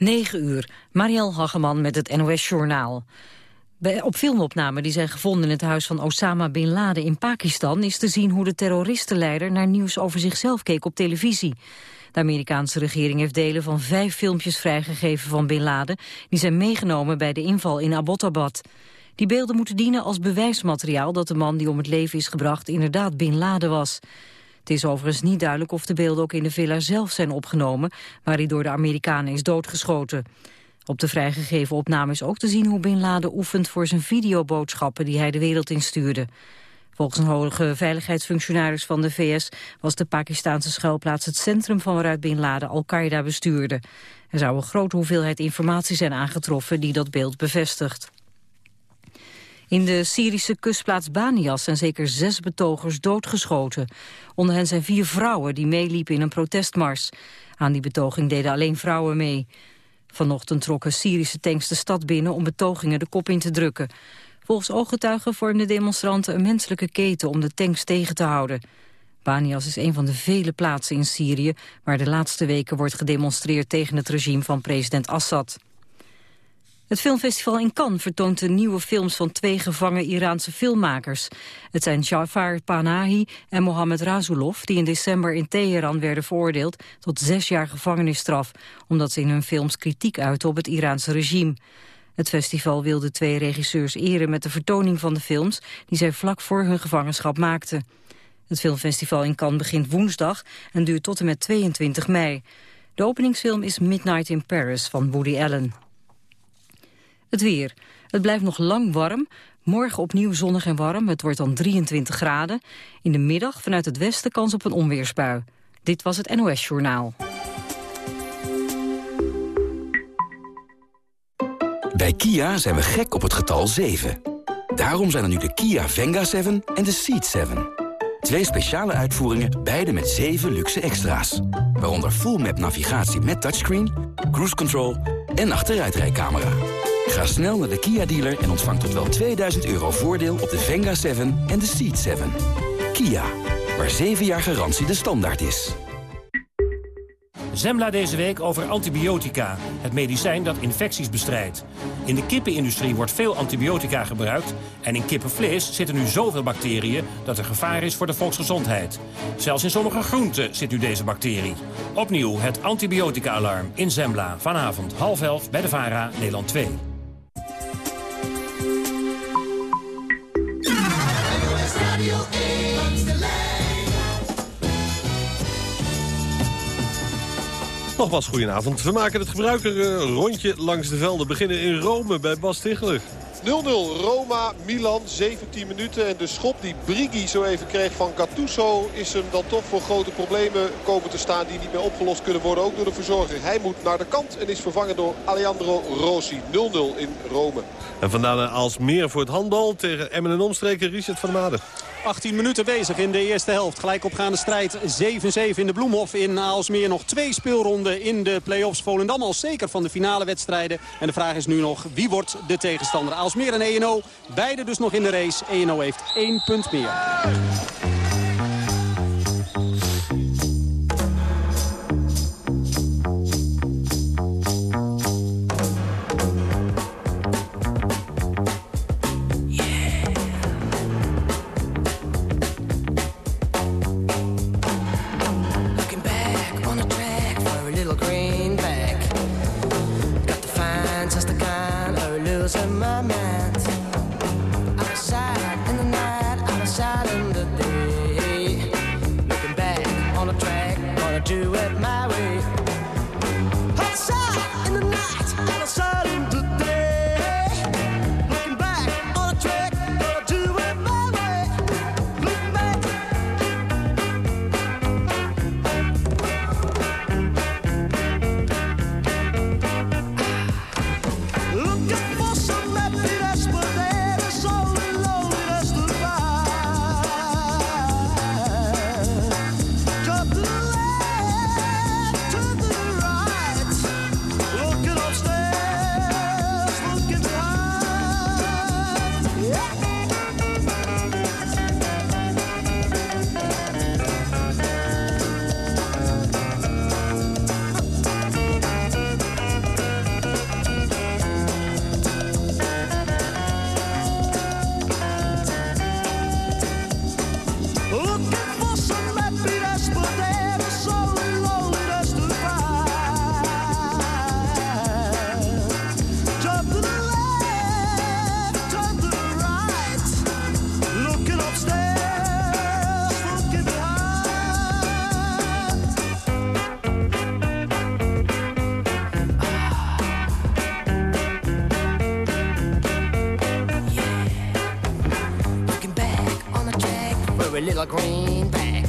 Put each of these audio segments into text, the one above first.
9 uur, Marielle Hageman met het NOS-journaal. Op filmopnamen die zijn gevonden in het huis van Osama Bin Laden in Pakistan... is te zien hoe de terroristenleider naar nieuws over zichzelf keek op televisie. De Amerikaanse regering heeft delen van vijf filmpjes vrijgegeven van Bin Laden... die zijn meegenomen bij de inval in Abbottabad. Die beelden moeten dienen als bewijsmateriaal dat de man die om het leven is gebracht... inderdaad Bin Laden was. Het is overigens niet duidelijk of de beelden ook in de villa zelf zijn opgenomen... waar hij door de Amerikanen is doodgeschoten. Op de vrijgegeven opname is ook te zien hoe Bin Laden oefent voor zijn videoboodschappen die hij de wereld instuurde. Volgens een hoge veiligheidsfunctionaris van de VS was de Pakistanse schuilplaats het centrum van waaruit Bin Laden Al-Qaeda bestuurde. Er zou een grote hoeveelheid informatie zijn aangetroffen die dat beeld bevestigt. In de Syrische kustplaats Banias zijn zeker zes betogers doodgeschoten. Onder hen zijn vier vrouwen die meeliepen in een protestmars. Aan die betoging deden alleen vrouwen mee. Vanochtend trokken Syrische tanks de stad binnen om betogingen de kop in te drukken. Volgens ooggetuigen vormden demonstranten een menselijke keten om de tanks tegen te houden. Banias is een van de vele plaatsen in Syrië waar de laatste weken wordt gedemonstreerd tegen het regime van president Assad. Het filmfestival in Cannes vertoont de nieuwe films van twee gevangen Iraanse filmmakers. Het zijn Jafar Panahi en Mohammed Razulov, die in december in Teheran werden veroordeeld tot zes jaar gevangenisstraf, omdat ze in hun films kritiek uiten op het Iraanse regime. Het festival wil de twee regisseurs eren met de vertoning van de films die zij vlak voor hun gevangenschap maakten. Het filmfestival in Cannes begint woensdag en duurt tot en met 22 mei. De openingsfilm is Midnight in Paris van Woody Allen. Het weer. Het blijft nog lang warm. Morgen opnieuw zonnig en warm. Het wordt dan 23 graden. In de middag vanuit het westen kans op een onweersbui. Dit was het NOS Journaal. Bij Kia zijn we gek op het getal 7. Daarom zijn er nu de Kia Venga 7 en de Seat 7. Twee speciale uitvoeringen, beide met 7 luxe extra's. Waaronder full map navigatie met touchscreen, cruise control en achteruitrijcamera. Ga snel naar de Kia-dealer en ontvang tot wel 2000 euro voordeel op de Venga 7 en de Seat 7. Kia, waar 7 jaar garantie de standaard is. Zembla deze week over antibiotica, het medicijn dat infecties bestrijdt. In de kippenindustrie wordt veel antibiotica gebruikt... en in kippenvlees zitten nu zoveel bacteriën dat er gevaar is voor de volksgezondheid. Zelfs in sommige groenten zit nu deze bacterie. Opnieuw het antibiotica-alarm in Zembla. Vanavond half elf bij de VARA, Nederland 2. Nogmaals, goedenavond. We maken het gebruiker eh, rondje langs de velden. Beginnen in Rome bij Bas Tichler. 0-0 Roma-Milan, 17 minuten. En de schop die Brigi zo even kreeg van Gattuso... is hem dan toch voor grote problemen komen te staan... die niet meer opgelost kunnen worden, ook door de verzorger. Hij moet naar de kant en is vervangen door Alejandro Rossi. 0-0 in Rome. En vandaar als meer voor het handbal tegen Emmen en omstreken Richard van der Maden. 18 minuten bezig in de eerste helft. Gelijk opgaande strijd 7-7 in de Bloemhof in Aalsmeer. Nog twee speelronden in de play-offs. Volendam al zeker van de finale wedstrijden. En de vraag is nu nog wie wordt de tegenstander. Aalsmeer en ENO, beide dus nog in de race. ENO heeft één punt meer. a little green bag.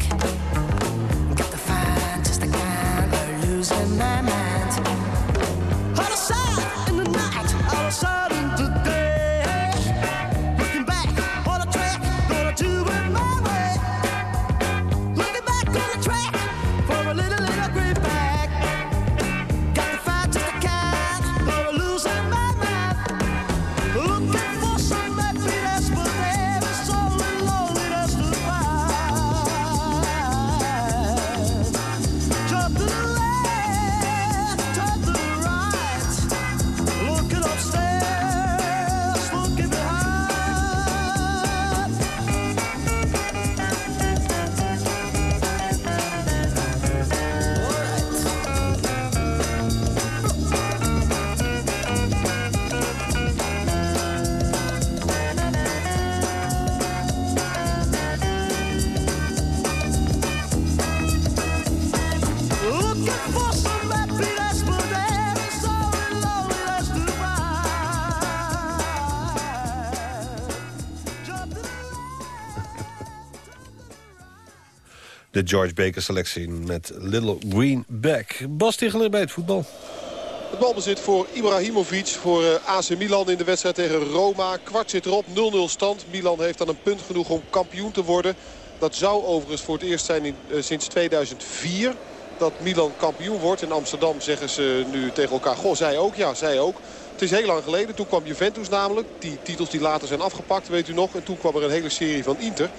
De George Baker selectie met Little Green Back. Bas bij het voetbal. Het balbezit voor Ibrahimovic voor eh, AC Milan in de wedstrijd tegen Roma. Kwart zit erop, 0-0 stand. Milan heeft dan een punt genoeg om kampioen te worden. Dat zou overigens voor het eerst zijn eh, sinds 2004 dat Milan kampioen wordt. In Amsterdam zeggen ze nu tegen elkaar, goh, zij ook? Ja, zij ook. Het is heel lang geleden. Toen kwam Juventus namelijk. Die titels die later zijn afgepakt, weet u nog. En toen kwam er een hele serie van Inter.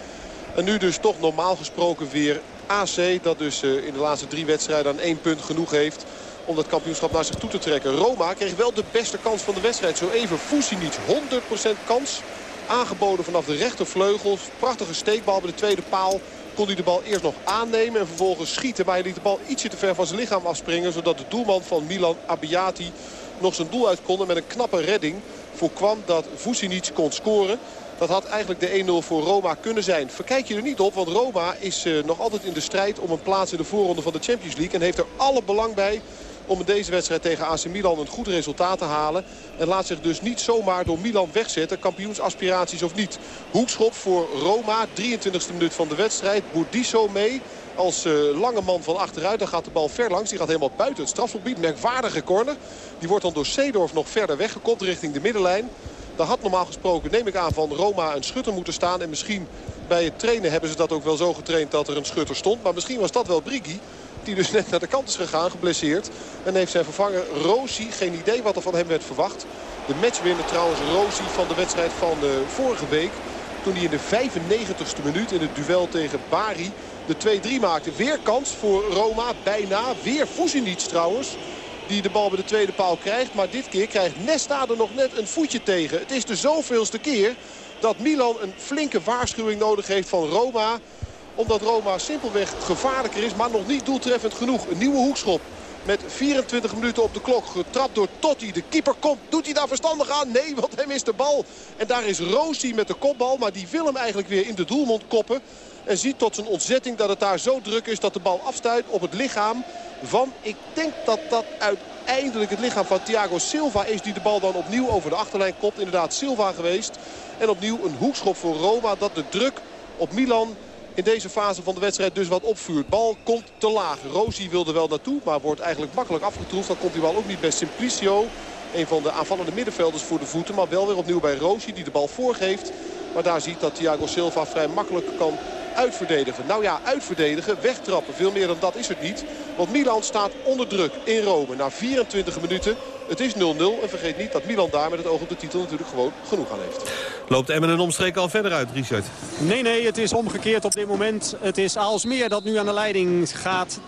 En nu dus toch normaal gesproken weer AC. Dat dus eh, in de laatste drie wedstrijden aan één punt genoeg heeft om dat kampioenschap naar zich toe te trekken. Roma kreeg wel de beste kans van de wedstrijd. Zo even Fusinic, 100% kans. Aangeboden vanaf de rechtervleugel. Prachtige steekbal bij de tweede paal. Kon hij de bal eerst nog aannemen en vervolgens schieten. Maar hij liet de bal ietsje te ver van zijn lichaam afspringen. Zodat de doelman van Milan, Abbiati, nog zijn doel uit kon. En met een knappe redding voorkwam dat Fusinic kon scoren. Dat had eigenlijk de 1-0 voor Roma kunnen zijn. Verkijk je er niet op, want Roma is eh, nog altijd in de strijd om een plaats in de voorronde van de Champions League. En heeft er alle belang bij om in deze wedstrijd tegen AC Milan een goed resultaat te halen. En laat zich dus niet zomaar door Milan wegzetten, kampioensaspiraties of niet. Hoekschop voor Roma, 23e minuut van de wedstrijd. Bourdisso mee als eh, lange man van achteruit. Dan gaat de bal ver langs. Die gaat helemaal buiten het strafgebied. Merkwaardige corner. Die wordt dan door Seedorf nog verder weggekopt richting de middenlijn. Daar had normaal gesproken, neem ik aan, van Roma een schutter moeten staan. En misschien bij het trainen hebben ze dat ook wel zo getraind dat er een schutter stond. Maar misschien was dat wel Brigi. Die dus net naar de kant is gegaan, geblesseerd. En heeft zijn vervanger Rossi, geen idee wat er van hem werd verwacht. De matchwinner trouwens Rossi van de wedstrijd van de vorige week. Toen hij in de 95ste minuut in het duel tegen Bari de 2-3 maakte. Weer kans voor Roma, bijna. Weer Fusinic trouwens. Die de bal bij de tweede paal krijgt. Maar dit keer krijgt Nesta er nog net een voetje tegen. Het is de zoveelste keer dat Milan een flinke waarschuwing nodig heeft van Roma. Omdat Roma simpelweg gevaarlijker is, maar nog niet doeltreffend genoeg. Een nieuwe hoekschop. Met 24 minuten op de klok. Getrapt door Totti. De keeper komt. Doet hij daar verstandig aan? Nee, want hij mist de bal. En daar is Rossi met de kopbal. Maar die wil hem eigenlijk weer in de doelmond koppen. En ziet tot zijn ontzetting dat het daar zo druk is dat de bal afstuit op het lichaam van... Ik denk dat dat uiteindelijk het lichaam van Thiago Silva is die de bal dan opnieuw over de achterlijn kopt. Inderdaad Silva geweest. En opnieuw een hoekschop voor Roma dat de druk op Milan in deze fase van de wedstrijd dus wat opvuurt. Bal komt te laag. Rossi wilde wel naartoe, maar wordt eigenlijk makkelijk afgetroefd. Dan komt die bal ook niet bij Simplicio. Een van de aanvallende middenvelders voor de voeten. Maar wel weer opnieuw bij Rossi die de bal voorgeeft. Maar daar ziet dat Thiago Silva vrij makkelijk kan uitverdedigen. Nou ja, uitverdedigen, wegtrappen. Veel meer dan dat is het niet. Want Milan staat onder druk in Rome na 24 minuten. Het is 0-0 en vergeet niet dat Milan daar met het oog op de titel natuurlijk gewoon genoeg aan heeft. Loopt Emmen een omstreek al verder uit, Richard? Nee, nee, het is omgekeerd op dit moment. Het is Aalsmeer dat nu aan de leiding gaat. 10-9,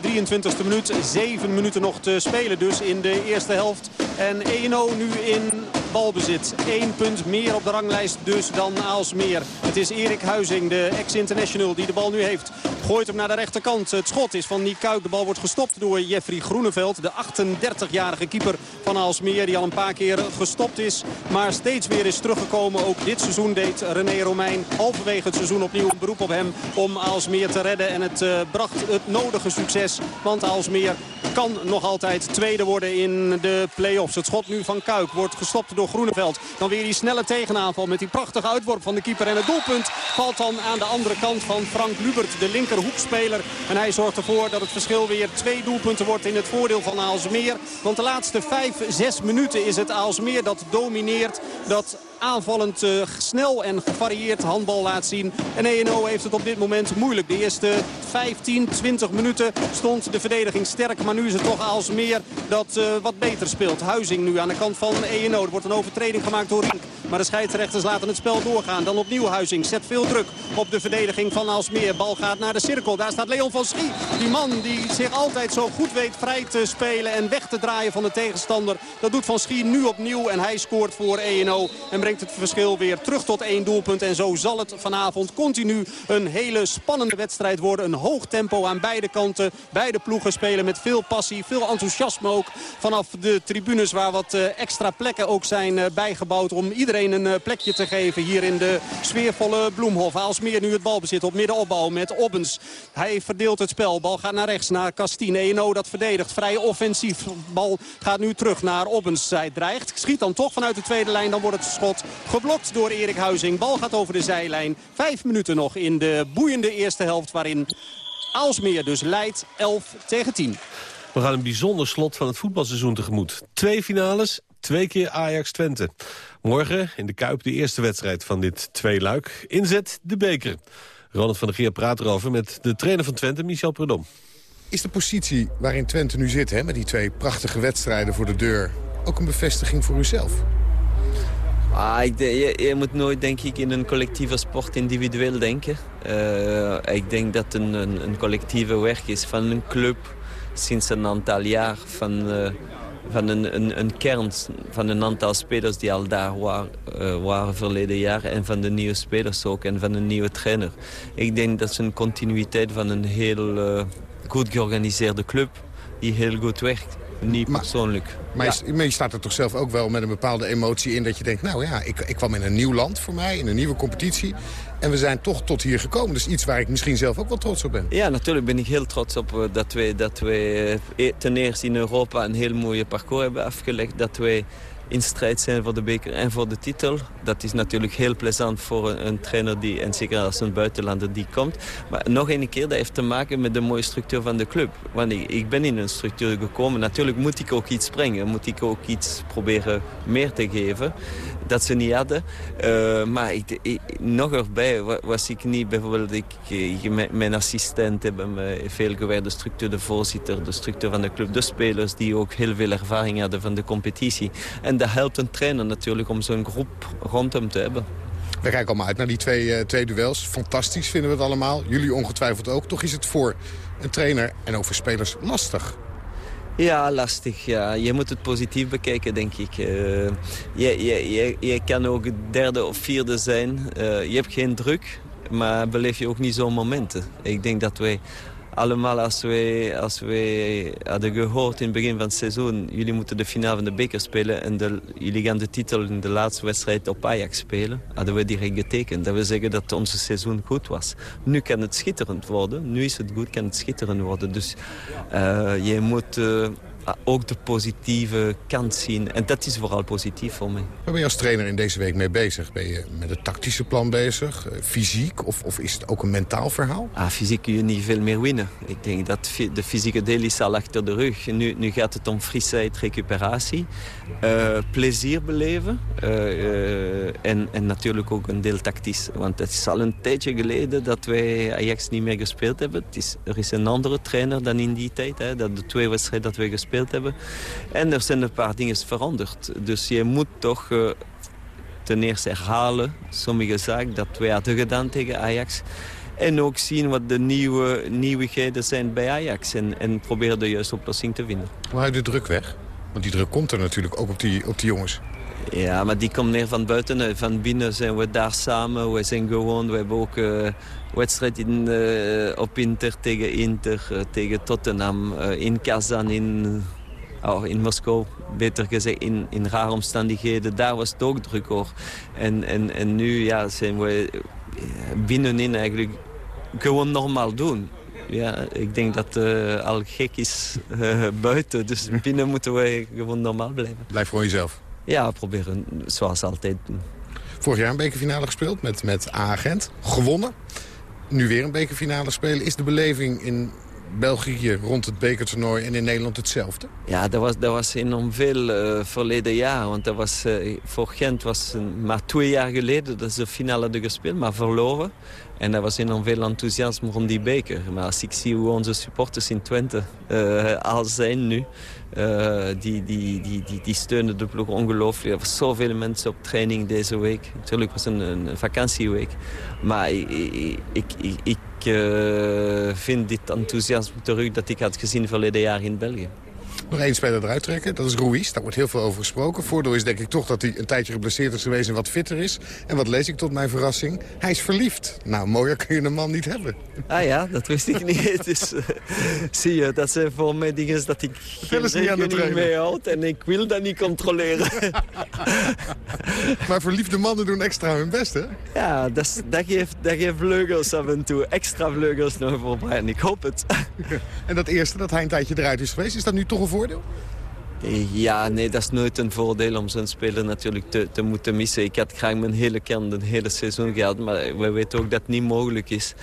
23e minuut. 7 minuten nog te spelen dus in de eerste helft. En 1-0 nu in balbezit. Eén punt meer op de ranglijst dus dan Aalsmeer. Het is Erik Huizing, de ex-international, die de bal nu heeft. Gooit hem naar de rechterkant. Het schot is van Niek Kuik. De bal wordt gestopt door Jeffrey Groeneveld. De 38-jarige keeper van Aalsmeer die al een paar keer gestopt is. Maar steeds weer is teruggekomen. Ook dit seizoen deed René Romein halverwege het seizoen opnieuw een beroep op hem om Aalsmeer te redden. En het uh, bracht het nodige succes. Want Aalsmeer kan nog altijd tweede worden in de play-offs. Het schot nu van Kuik wordt gestopt door door Groeneveld. Dan weer die snelle tegenaanval met die prachtige uitworp van de keeper. En het doelpunt valt dan aan de andere kant van Frank Lubert, de linkerhoekspeler. En hij zorgt ervoor dat het verschil weer twee doelpunten wordt in het voordeel van Aalsmeer. Want de laatste vijf, zes minuten is het Aalsmeer dat domineert. Dat aanvallend uh, snel en gevarieerd handbal laat zien. En ENO heeft het op dit moment moeilijk. De eerste 15, 20 minuten stond de verdediging sterk. Maar nu is het toch Aalsmeer dat uh, wat beter speelt. Huizing nu aan de kant van ENO. Er wordt een overtreding gemaakt door Rink. Maar de scheidsrechters laten het spel doorgaan. Dan opnieuw Huizing. Zet veel druk op de verdediging van Aalsmeer. Bal gaat naar de cirkel. Daar staat Leon van Schie. Die man die zich altijd zo goed weet vrij te spelen en weg te draaien van de tegenstander. Dat doet Van Schie nu opnieuw. En hij scoort voor ENO. En brengt het verschil weer terug tot één doelpunt. En zo zal het vanavond continu een hele spannende wedstrijd worden. Een hoog tempo aan beide kanten. Beide ploegen spelen met veel passie, veel enthousiasme ook. Vanaf de tribunes waar wat extra plekken ook zijn bijgebouwd. Om iedereen een plekje te geven hier in de sfeervolle Bloemhof. Aalsmeer nu het balbezit op middenopbouw met Obbens. Hij verdeelt het spel. Bal gaat naar rechts, naar Castine. Eno dat verdedigt. Vrij offensief. Bal gaat nu terug naar Obbens. Hij dreigt. Schiet dan toch vanuit de tweede lijn. Dan wordt het schot geblokt door Erik Huizing. Bal gaat over de zijlijn. Vijf minuten nog in de boeiende eerste helft waarin Aalsmeer dus leidt 11 tegen 10. We gaan een bijzonder slot van het voetbalseizoen tegemoet. Twee finales, twee keer Ajax-Twente. Morgen in de Kuip de eerste wedstrijd van dit tweeluik. Inzet de beker. Ronald van der Geer praat erover met de trainer van Twente, Michel Predom. Is de positie waarin Twente nu zit, hè, met die twee prachtige wedstrijden voor de deur... ook een bevestiging voor uzelf? Ah, je, moet nooit, denk ik, in een collectieve sport individueel denken. Uh, ik denk dat een, een, een, collectieve werk is van een club sinds een aantal jaar. Van, uh, van een, een, een, kern van een aantal spelers die al daar waren, uh, waren verleden jaar. En van de nieuwe spelers ook en van een nieuwe trainer. Ik denk dat is een continuïteit van een heel goed georganiseerde club die heel goed werkt. Niet maar, persoonlijk. Maar, ja. je, maar, je, staat er toch zelf ook wel met een bepaalde emotie in... dat je denkt, nou ja, ik, ik kwam in een nieuw land voor mij, in een nieuwe competitie... en we zijn toch tot hier gekomen. Dus iets waar ik misschien zelf ook wel trots op ben. Ja, natuurlijk ben ik heel trots op uh, dat wij, dat wij uh, ten eerste in Europa... een heel mooie parcours hebben afgelegd. Dat wij in strijd zijn voor de beker en voor de titel. Dat is natuurlijk heel plezant voor een, trainer die, en zeker als een buitenlander die komt. Maar nog een keer, dat heeft te maken met de mooie structuur van de club. Want ik, ik ben in een structuur gekomen. Natuurlijk moet ik ook iets brengen. Moet ik ook iets proberen meer te geven. Dat ze niet hadden. Uh, maar ik, nog erbij was ik niet bijvoorbeeld... Ik, ik, mijn assistent hebben me veel gewerkt. De structuur, de voorzitter, de structuur van de club. De spelers die ook heel veel ervaring hadden van de competitie. En dat helpt een trainer natuurlijk om zo'n groep rond hem te hebben. We kijken allemaal uit naar die twee, twee duels. Fantastisch vinden we het allemaal. Jullie ongetwijfeld ook. Toch is het voor een trainer en ook voor spelers lastig. Ja, lastig. Ja. Je moet het positief bekijken, denk ik. Uh, je, je, je, je kan ook derde of vierde zijn. Uh, je hebt geen druk, maar beleef je ook niet zo'n momenten. Ik denk dat wij allemaal als wij, als wij hadden gehoord in het begin van het seizoen... jullie moeten de finale van de beker spelen... en de, jullie gaan de titel in de laatste wedstrijd op Ajax spelen... hadden we direct getekend. Dat wil zeggen dat onze seizoen goed was. Nu kan het schitterend worden. Nu is het goed, kan het schitterend worden. Dus uh, je moet... Uh, ook de positieve kant zien. En dat is vooral positief voor mij. Waar ben je als trainer in deze week mee bezig? Ben je met het tactische plan bezig? Fysiek? Of, of is het ook een mentaal verhaal? Ah, fysiek kun je niet veel meer winnen. Ik denk dat de fysieke deel is al achter de rug. Nu, nu gaat het om frisheid, recuperatie. Uh, plezier beleven. Uh, uh, en, en natuurlijk ook een deel tactisch. Want het is al een tijdje geleden dat wij Ajax niet meer gespeeld hebben. Het is, er is een andere trainer dan in die tijd. Hè, dat de twee wedstrijden dat we gespeeld hebben. En er zijn een paar dingen veranderd. Dus je moet toch uh, ten eerste herhalen sommige zaken dat wij hadden gedaan tegen Ajax. En ook zien wat de nieuwe nieuwigheden zijn bij Ajax. En, en proberen de juiste oplossing te vinden. Je de druk weg? Want die druk komt er natuurlijk ook op die, op die jongens. Ja, maar die komt meer van buiten. Van binnen zijn we daar samen. We zijn gewoon, we hebben ook uh, wedstrijd in, uh, op Inter tegen Inter, uh, tegen Tottenham, in Kazan, in, oh, in Moskou. Beter gezegd, in, in rare omstandigheden. Daar was het ook druk hoor. En, en, en nu ja, zijn we binnenin eigenlijk gewoon normaal doen. Ja, ik denk dat het al gek is buiten. Dus binnen moeten we gewoon normaal blijven. Blijf gewoon jezelf. Ja, proberen zoals altijd doen. Vorig jaar een bekerfinale gespeeld met, met A-agent. Gewonnen. Nu weer een bekerfinale spelen. Is de beleving in België rond het bekertoernooi en in Nederland hetzelfde? Ja, dat was, dat was enorm veel uh, verleden jaar. Want dat was, uh, voor Gent was uh, maar twee jaar geleden dat ze de finale hadden gespeeld, maar verloren. En er was enorm veel enthousiasme rond die beker. Maar als ik zie hoe onze supporters in Twente al zijn nu... Uh, die, die, die, die, steunen de ploeg ongelooflijk. Er waren zoveel mensen op training deze week. Natuurlijk was het een, een vakantieweek. Maar ik, ik, ik, ik uh, vind dit enthousiasme terug dat ik had gezien verleden jaar in België. Nog één speler eruit trekken, dat is Ruiz. Daar wordt heel veel over gesproken. Voordeel is denk ik toch dat hij een tijdje geblesseerd is geweest en wat fitter is. En wat lees ik tot mijn verrassing? Hij is verliefd. Nou, mooier kun je een man niet hebben. Ah ja, dat wist ik niet. Dus uh, zie je, dat zijn voor mij dingen dat ik geen rekening mee houd. En ik wil dat niet controleren. maar verliefde mannen doen extra hun best, hè? Ja, dat, dat, geeft, dat geeft vleugels af en toe. Extra vleugels nog voor. En ik hoop het. en dat eerste, dat hij een tijdje eruit is geweest, is dat nu toch een Ja, nee, dat is nooit een voordeel om zo'n speler natuurlijk te, te moeten missen. Ik had graag mijn hele kern, een hele seizoen gehad, maar we weten ook dat het niet mogelijk is.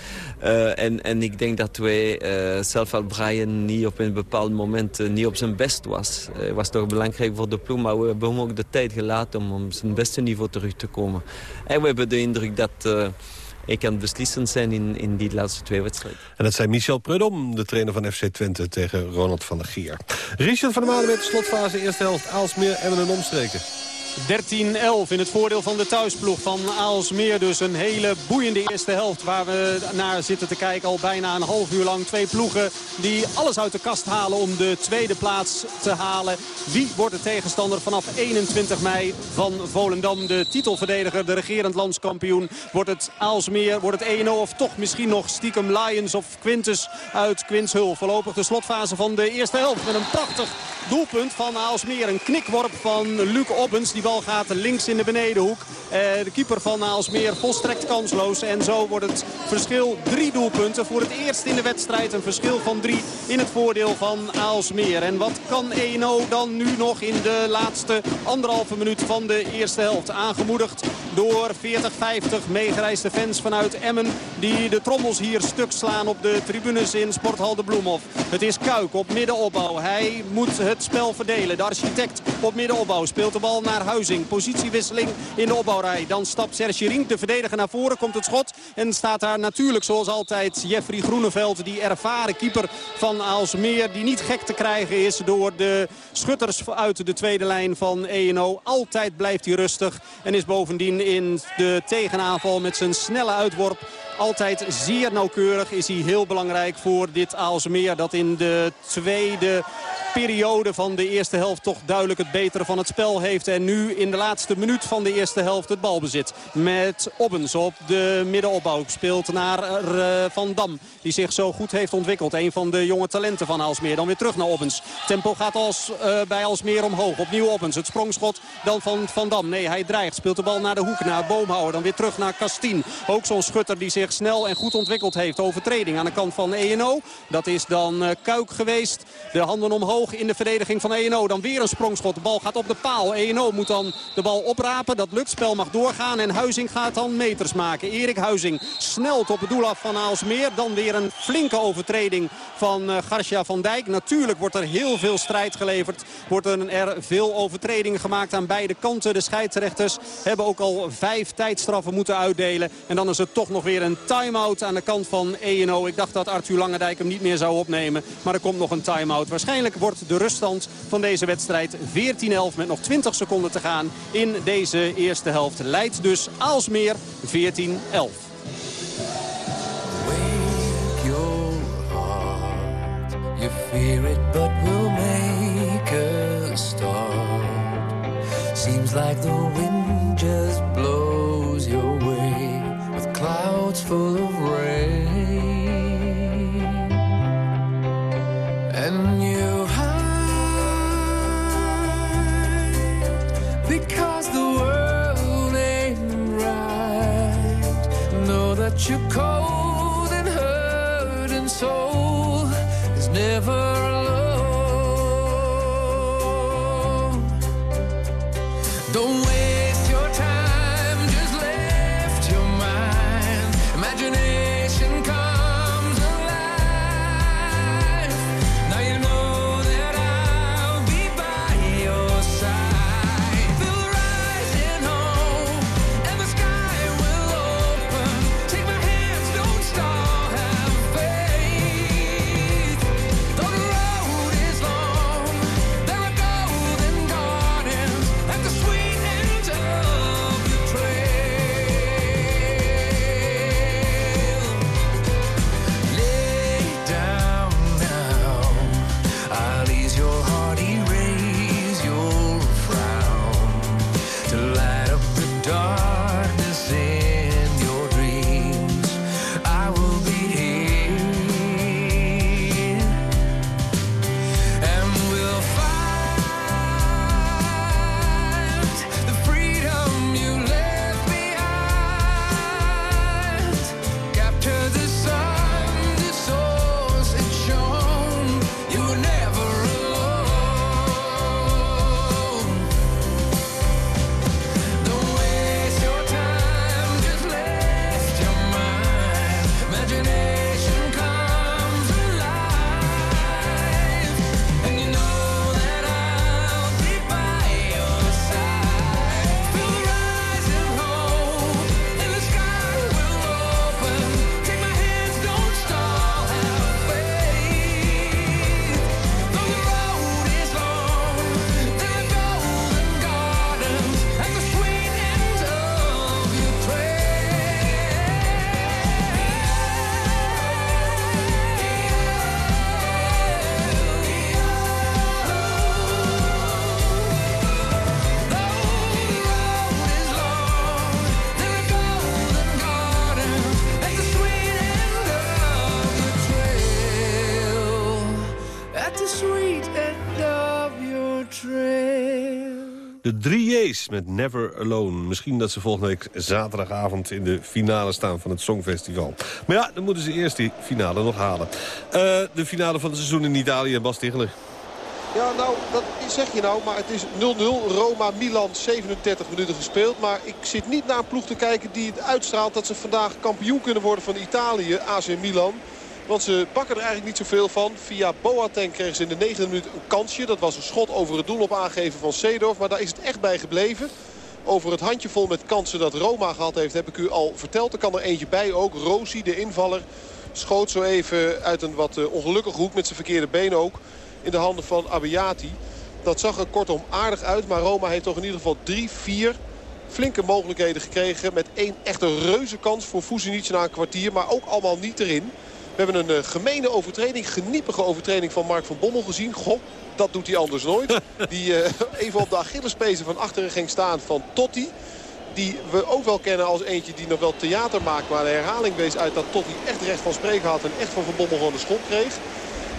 Uh, en, en ik denk dat wij, zelf al Brian niet op een bepaald moment uh, niet op zijn best was. Het was toch belangrijk voor de ploeg, maar we hebben hem ook de tijd gelaten om op zijn beste niveau terug te komen. En we hebben de indruk dat ik kan beslissend zijn in, in die laatste twee wedstrijden. En dat zei Michel Prudom, de trainer van FC Twente tegen Ronald van der Gier. Richard van der Maan met de slotfase, eerste helft, Aalsmeer en een omstreken. 13-11 in het voordeel van de thuisploeg van Aalsmeer. Dus een hele boeiende eerste helft waar we naar zitten te kijken. Al bijna een half uur lang. Twee ploegen die alles uit de kast halen om de tweede plaats te halen. Wie wordt de tegenstander vanaf 21 mei van Volendam? De titelverdediger, de regerend landskampioen. Wordt het Aalsmeer, wordt het 1-0 of toch misschien nog stiekem Lions of Quintus uit Quinshul. Voorlopig de slotfase van de eerste helft met een prachtig doelpunt van Aalsmeer. Een knikworp van Luc Obbens. Die bal gaat links in de benedenhoek. Eh, de keeper van Aalsmeer volstrekt kansloos. En zo wordt het verschil drie doelpunten. Voor het eerst in de wedstrijd een verschil van drie in het voordeel van Aalsmeer. En wat kan Eno dan nu nog in de laatste anderhalve minuut van de eerste helft? Aangemoedigd door 40-50 meegereisde fans vanuit Emmen. Die de trommels hier stuk slaan op de tribunes in Sporthal de Bloemhof. Het is Kuik op middenopbouw. Hij moet het spel verdelen. De architect op middenopbouw speelt de bal naar Positiewisseling in de opbouwrij. Dan stapt Serge Rink, de verdediger, naar voren. Komt het schot en staat daar natuurlijk zoals altijd Jeffrey Groeneveld. Die ervaren keeper van Aalsmeer. Die niet gek te krijgen is door de schutters uit de tweede lijn van ENO. Altijd blijft hij rustig en is bovendien in de tegenaanval met zijn snelle uitworp altijd zeer nauwkeurig is hij heel belangrijk voor dit Aalsmeer. Dat in de tweede periode van de eerste helft toch duidelijk het betere van het spel heeft. En nu in de laatste minuut van de eerste helft het balbezit. Met Obbens op de middenopbouw speelt naar uh, Van Dam. Die zich zo goed heeft ontwikkeld. Een van de jonge talenten van Aalsmeer. Dan weer terug naar Obbens. Tempo gaat als, uh, bij Aalsmeer omhoog. Opnieuw Obbens. Het sprongschot dan van Van Dam. Nee, hij dreigt. Speelt de bal naar de hoek. Naar Boomhouwer. Dan weer terug naar Kastien. Ook zo'n schutter die zich snel en goed ontwikkeld heeft. Overtreding aan de kant van ENO. Dat is dan uh, Kuik geweest. De handen omhoog in de verdediging van ENO. Dan weer een sprongschot. De bal gaat op de paal. ENO moet dan de bal oprapen. Dat lukt. Spel mag doorgaan. En Huizing gaat dan meters maken. Erik Huizing snelt op het doel af van Aalsmeer. Dan weer een flinke overtreding van uh, Garcia van Dijk. Natuurlijk wordt er heel veel strijd geleverd. Wordt er veel overtredingen gemaakt aan beide kanten. De scheidsrechters hebben ook al vijf tijdstraffen moeten uitdelen. En dan is het toch nog weer een time-out aan de kant van ENO. Ik dacht dat Arthur Langendijk hem niet meer zou opnemen. Maar er komt nog een time-out. Waarschijnlijk wordt de ruststand van deze wedstrijd 14-11 met nog 20 seconden te gaan in deze eerste helft. Leidt dus Aalsmeer 14-11. You fear it, but we'll make a start. Wind full of rain. And you hide because the world ain't right. Know that you're cold and hurt and soul is never alone. Don't waste De drie J's met Never Alone. Misschien dat ze volgende week zaterdagavond in de finale staan van het Songfestival. Maar ja, dan moeten ze eerst die finale nog halen. Eh, de finale van het seizoen in Italië, Tichelen. Ja, nou, dat zeg je nou. Maar het is 0-0. Roma-Milan, 37 minuten gespeeld. Maar ik zit niet naar een ploeg te kijken die het uitstraalt... dat ze vandaag kampioen kunnen worden van Italië, AC Milan. Want ze pakken er eigenlijk niet zoveel van. Via Boateng kregen ze in de negende minuut een kansje. Dat was een schot over het doel op aangeven van Seedorf. Maar daar is het echt bij gebleven. Over het handjevol met kansen dat Roma gehad heeft heb ik u al verteld. Er kan er eentje bij ook. Rosi, de invaller, schoot zo even uit een wat eh, ongelukkige hoek met zijn verkeerde been ook. In de handen van Abbiati. Dat zag er kortom aardig uit. Maar Roma heeft toch in ieder geval drie, vier flinke mogelijkheden gekregen. Met één echte reuze kans voor Fusinic na een kwartier. Maar ook allemaal niet erin. We hebben een uh, gemene overtreding, geniepige overtreding van Mark van Bommel gezien. Goh, dat doet hij anders nooit. Die uh, even op de Achillespezen van achteren ging staan van Totti. Die we ook wel kennen als eentje die nog wel theater maakt. Maar de herhaling wees uit dat Totti echt recht van spreken had. En echt van Van Bommel gewoon de schop kreeg.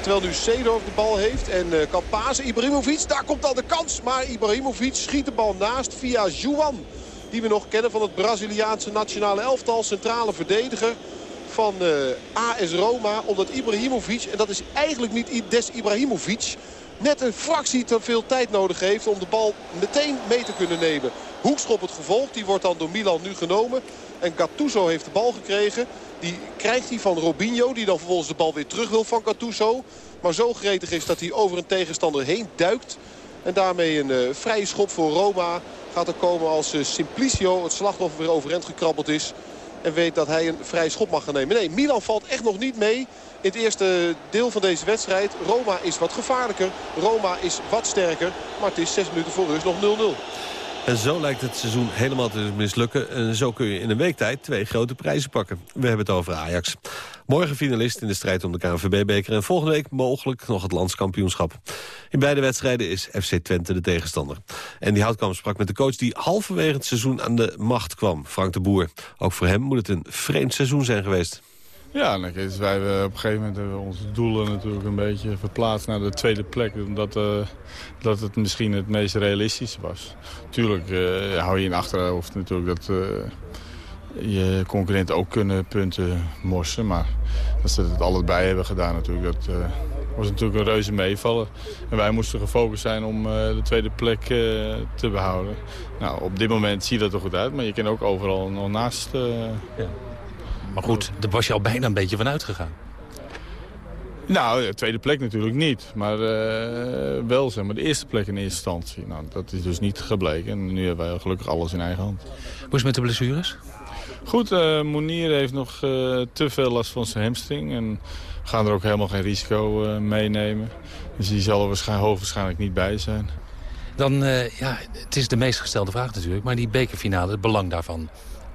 Terwijl nu Seedorf de bal heeft en uh, kan pasen. Ibrahimovic, daar komt dan de kans. Maar Ibrahimovic schiet de bal naast via Juan. Die we nog kennen van het Braziliaanse nationale elftal. Centrale verdediger van uh, AS Roma. Omdat Ibrahimovic, en dat is eigenlijk niet Des Ibrahimovic... net een fractie te veel tijd nodig heeft om de bal meteen mee te kunnen nemen. Hoekschop het gevolg, die wordt dan door Milan nu genomen. En Gattuso heeft de bal gekregen. Die krijgt hij van Robinho, die dan vervolgens de bal weer terug wil van Gattuso. Maar zo gretig is dat hij over een tegenstander heen duikt. En daarmee een uh, vrije schop voor Roma gaat er komen als uh, Simplicio het slachtoffer weer overeind gekrabbeld is. En weet dat hij een vrije schop mag gaan nemen. Nee, Milan valt echt nog niet mee in het eerste deel van deze wedstrijd. Roma is wat gevaarlijker. Roma is wat sterker. Maar het is 6 minuten voor rust nog 0-0. En zo lijkt het seizoen helemaal te mislukken. En zo kun je in een week tijd twee grote prijzen pakken. We hebben het over Ajax. Morgen finalist in de strijd om de KNVB-beker... en volgende week mogelijk nog het landskampioenschap. In beide wedstrijden is FC Twente de tegenstander. En die Houtkamp sprak met de coach die halverwege het seizoen aan de macht kwam. Frank de Boer. Ook voor hem moet het een vreemd seizoen zijn geweest. Ja, nou, dus wij hebben op een gegeven moment hebben we onze doelen natuurlijk een beetje verplaatst naar de tweede plek. Omdat uh, dat het misschien het meest realistische was. Tuurlijk uh, hou je in achterhoofd natuurlijk dat je concurrenten ook kunnen punten morsen. Maar dat ze het allebei hebben gedaan natuurlijk, dat, was natuurlijk een reuze meevallen. En wij moesten gefocust zijn om eh, de tweede plek eh, te behouden. Nou, op dit moment ziet dat er goed uit, maar je kan ook overal nog naast... eh, Maar goed, daar was je al bijna een beetje van uitgegaan. Nou, de tweede plek natuurlijk niet. Maar eh, wel zeg maar, de eerste plek in eerste instantie. Nou, dat is dus niet gebleken. En nu hebben wij gelukkig alles in eigen hand. Hoe is het met de blessures? Goed, eh Monier heeft nog eh, te veel last van zijn hamstring. En we gaan er ook helemaal geen risico meenemen. Dus die zal er waarschijnlijk, hoogwaarschijnlijk niet bij zijn. Dan, ja, het is de meest gestelde vraag natuurlijk. Maar die bekerfinale, het belang daarvan.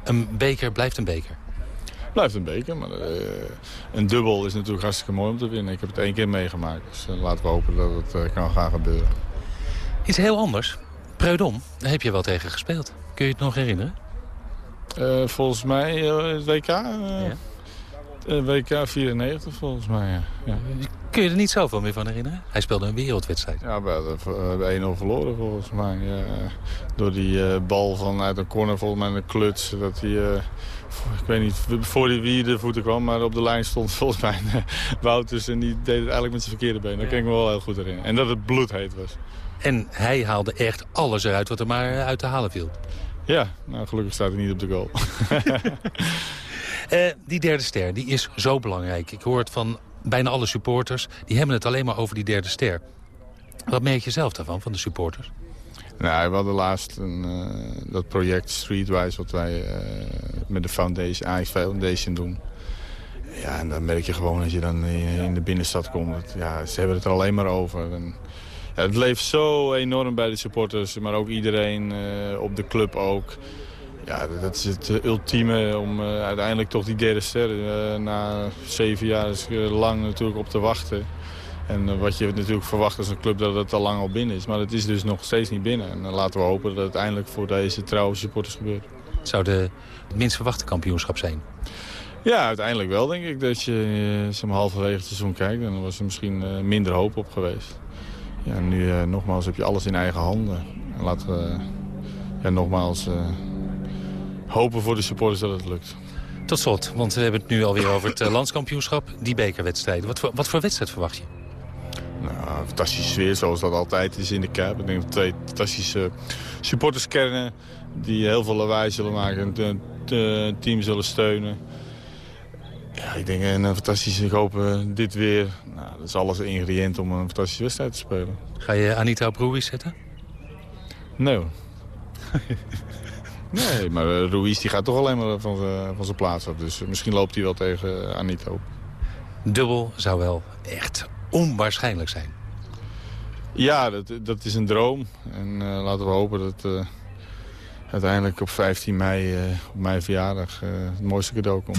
Een beker blijft een beker. Blijft een beker, maar eh, een dubbel is natuurlijk hartstikke mooi om te winnen. Ik heb het één keer meegemaakt, dus eh, laten we hopen dat het eh, kan gaan gebeuren. Iets heel anders. Preudom, daar heb je wel tegen gespeeld. Kun je het nog herinneren? Volgens mij het WK, WK 94 volgens mij, ja. ja. Kun je er niet zoveel meer van herinneren? Hij speelde een wereldwedstrijd. Ja, we hebben we hebben 1-0 verloren volgens mij. eh, door die eh, bal vanuit een corner volgens mij een kluts. Dat hij, eh, ik weet niet voor die wie de voeten kwam, maar op de lijn stond volgens mij eh, Wouters. En die deed het eigenlijk met zijn verkeerde been. Dat kan ik me wel heel goed herinneren. En dat het bloedheet was. En hij haalde echt alles eruit wat er maar uit te halen viel. Ja, nou gelukkig staat hij niet op de goal. Eh, die derde ster, die is zo belangrijk. Ik hoor het van bijna alle supporters. Die hebben het alleen maar over die derde ster. Wat merk je zelf daarvan, van de supporters? Nou, we hadden laatst een, eh, dat project Streetwise wat wij eh, met de Foundation, Ajax Foundation doen. Ja, en dan merk je gewoon als je dan in de binnenstad komt. Ja, ze hebben het er alleen maar over. En, het leeft zo enorm bij de supporters, maar ook iedereen op de club ook. Ja, dat is het eh, ultieme om eh, uiteindelijk toch die derde ster eh, na zeven jaar is lang natuurlijk op te wachten. En wat je natuurlijk verwacht als een club dat het al lang al binnen is. Maar het is dus nog steeds niet binnen. En laten we hopen dat het eindelijk voor deze trouwe supporters gebeurt. Het zou de het minst verwachte kampioenschap zijn. Ja, uiteindelijk wel denk ik. Dat je maar, halverwege het seizoen kijkt. En dan was er misschien minder hoop op geweest. Ja, nu nogmaals heb je alles in eigen handen. En laten we ja, nogmaals hopen voor de supporters dat het lukt. Tot slot, want we hebben het nu alweer over het eh, landskampioenschap. Die bekerwedstrijden. Wat voor, wat voor wedstrijd verwacht je? Nou, een fantastische sfeer zoals dat altijd is in de Kuip. Ik denk dat twee fantastische supporterskernen die heel veel lawaai zullen maken en het team zullen steunen. Ja, ik denk een fantastische, ik hoop eh, dit weer. Nou, dat is alles ingrediënt om een fantastische wedstrijd te spelen. Ga je Anita op Ruiz zetten? Nee hoor. Nee, maar uh, Ruiz die gaat toch alleen maar van, z'n- van zijn plaats af. Dus eh, misschien loopt hij wel tegen eh, Anita op. Dubbel zou wel echt onwaarschijnlijk zijn. Ja, dat, dat is een droom. En eh, laten we hopen dat eh, uiteindelijk op 15 mei, eh, op mijn verjaardag, eh, het mooiste cadeau komt.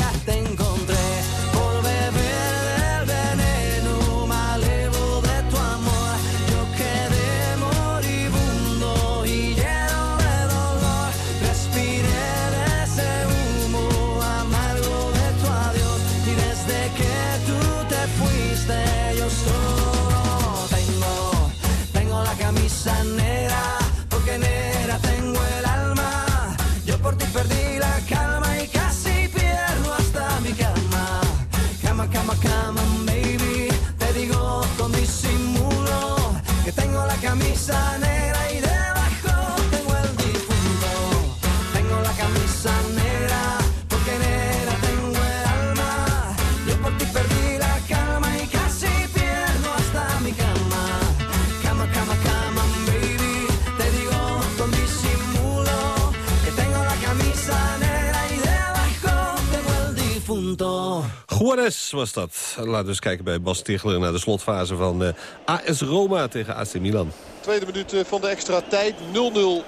Nissan Was dat. Laten we eens kijken bij Bas Tichler naar de slotfase van eh, AS Roma tegen AC Milan. Tweede minuut eh, van de extra tijd. 0-0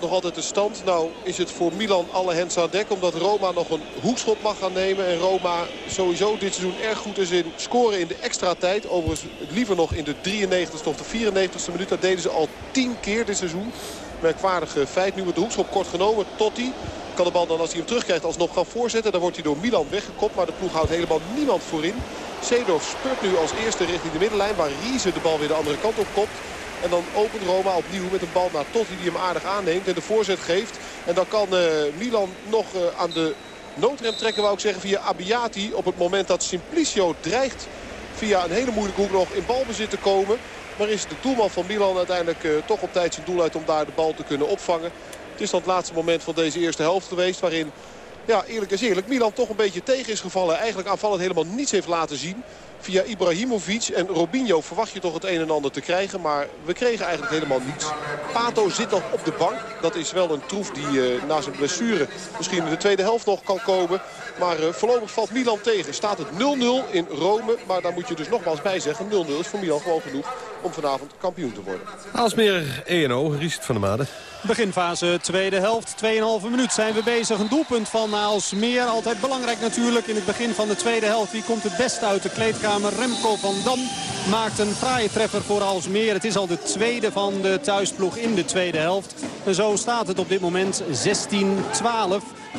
nog altijd de stand. Nou is het voor Milan alle hens aan dek. Omdat Roma nog een hoekschop mag gaan nemen. En Roma sowieso dit seizoen erg goed is in scoren in de extra tijd. Overigens liever nog in de 93ste of de 94ste minuut. Dat deden ze al 10 keer dit seizoen. Merkwaardig feit. Nu met de hoekschop kort genomen. Totti kan de bal dan als hij hem terugkrijgt alsnog gaan voorzetten. Dan wordt hij door Milan weggekopt. Maar de ploeg houdt helemaal niemand voorin. Seedorf spurt nu als eerste richting de middenlijn. Waar Riese de bal weer de andere kant op kopt. En dan opent Roma opnieuw met een bal naar Totti die hem aardig aanneemt. En de voorzet geeft. En dan kan eh, Milan nog eh, aan de noodrem trekken wou ik zeggen via Abbiati. Op het moment dat Simplicio dreigt via een hele moeilijke hoek nog in balbezit te komen. Maar is de doelman van Milan uiteindelijk eh, toch op tijd zijn doel uit om daar de bal te kunnen opvangen. Het is dan het laatste moment van deze eerste helft geweest waarin... Ja, eerlijk is eerlijk. Milan toch een beetje tegen is gevallen. Eigenlijk aanvallend helemaal niets heeft laten zien. Via Ibrahimovic en Robinho verwacht je toch het een en ander te krijgen. Maar we kregen eigenlijk helemaal niets. Pato zit nog op de bank. Dat is wel een troef die eh, na zijn blessure misschien in de tweede helft nog kan komen. Maar eh, voorlopig valt Milan tegen. Staat het 0-0 in Rome. Maar daar moet je dus nogmaals bij zeggen. 0-0 is voor Milan gewoon genoeg om vanavond kampioen te worden. Aalsmeer ENO, Richard van der Made. Beginfase tweede helft, 2,5 minuut zijn we bezig. Een doelpunt van Aalsmeer, altijd belangrijk natuurlijk in het begin van de tweede helft. Wie komt het best uit de kleedkamer? Remco van Dam maakt een fraaie treffer voor Aalsmeer. Het is al de tweede van de thuisploeg in de tweede helft. En zo staat het op dit moment 16-12.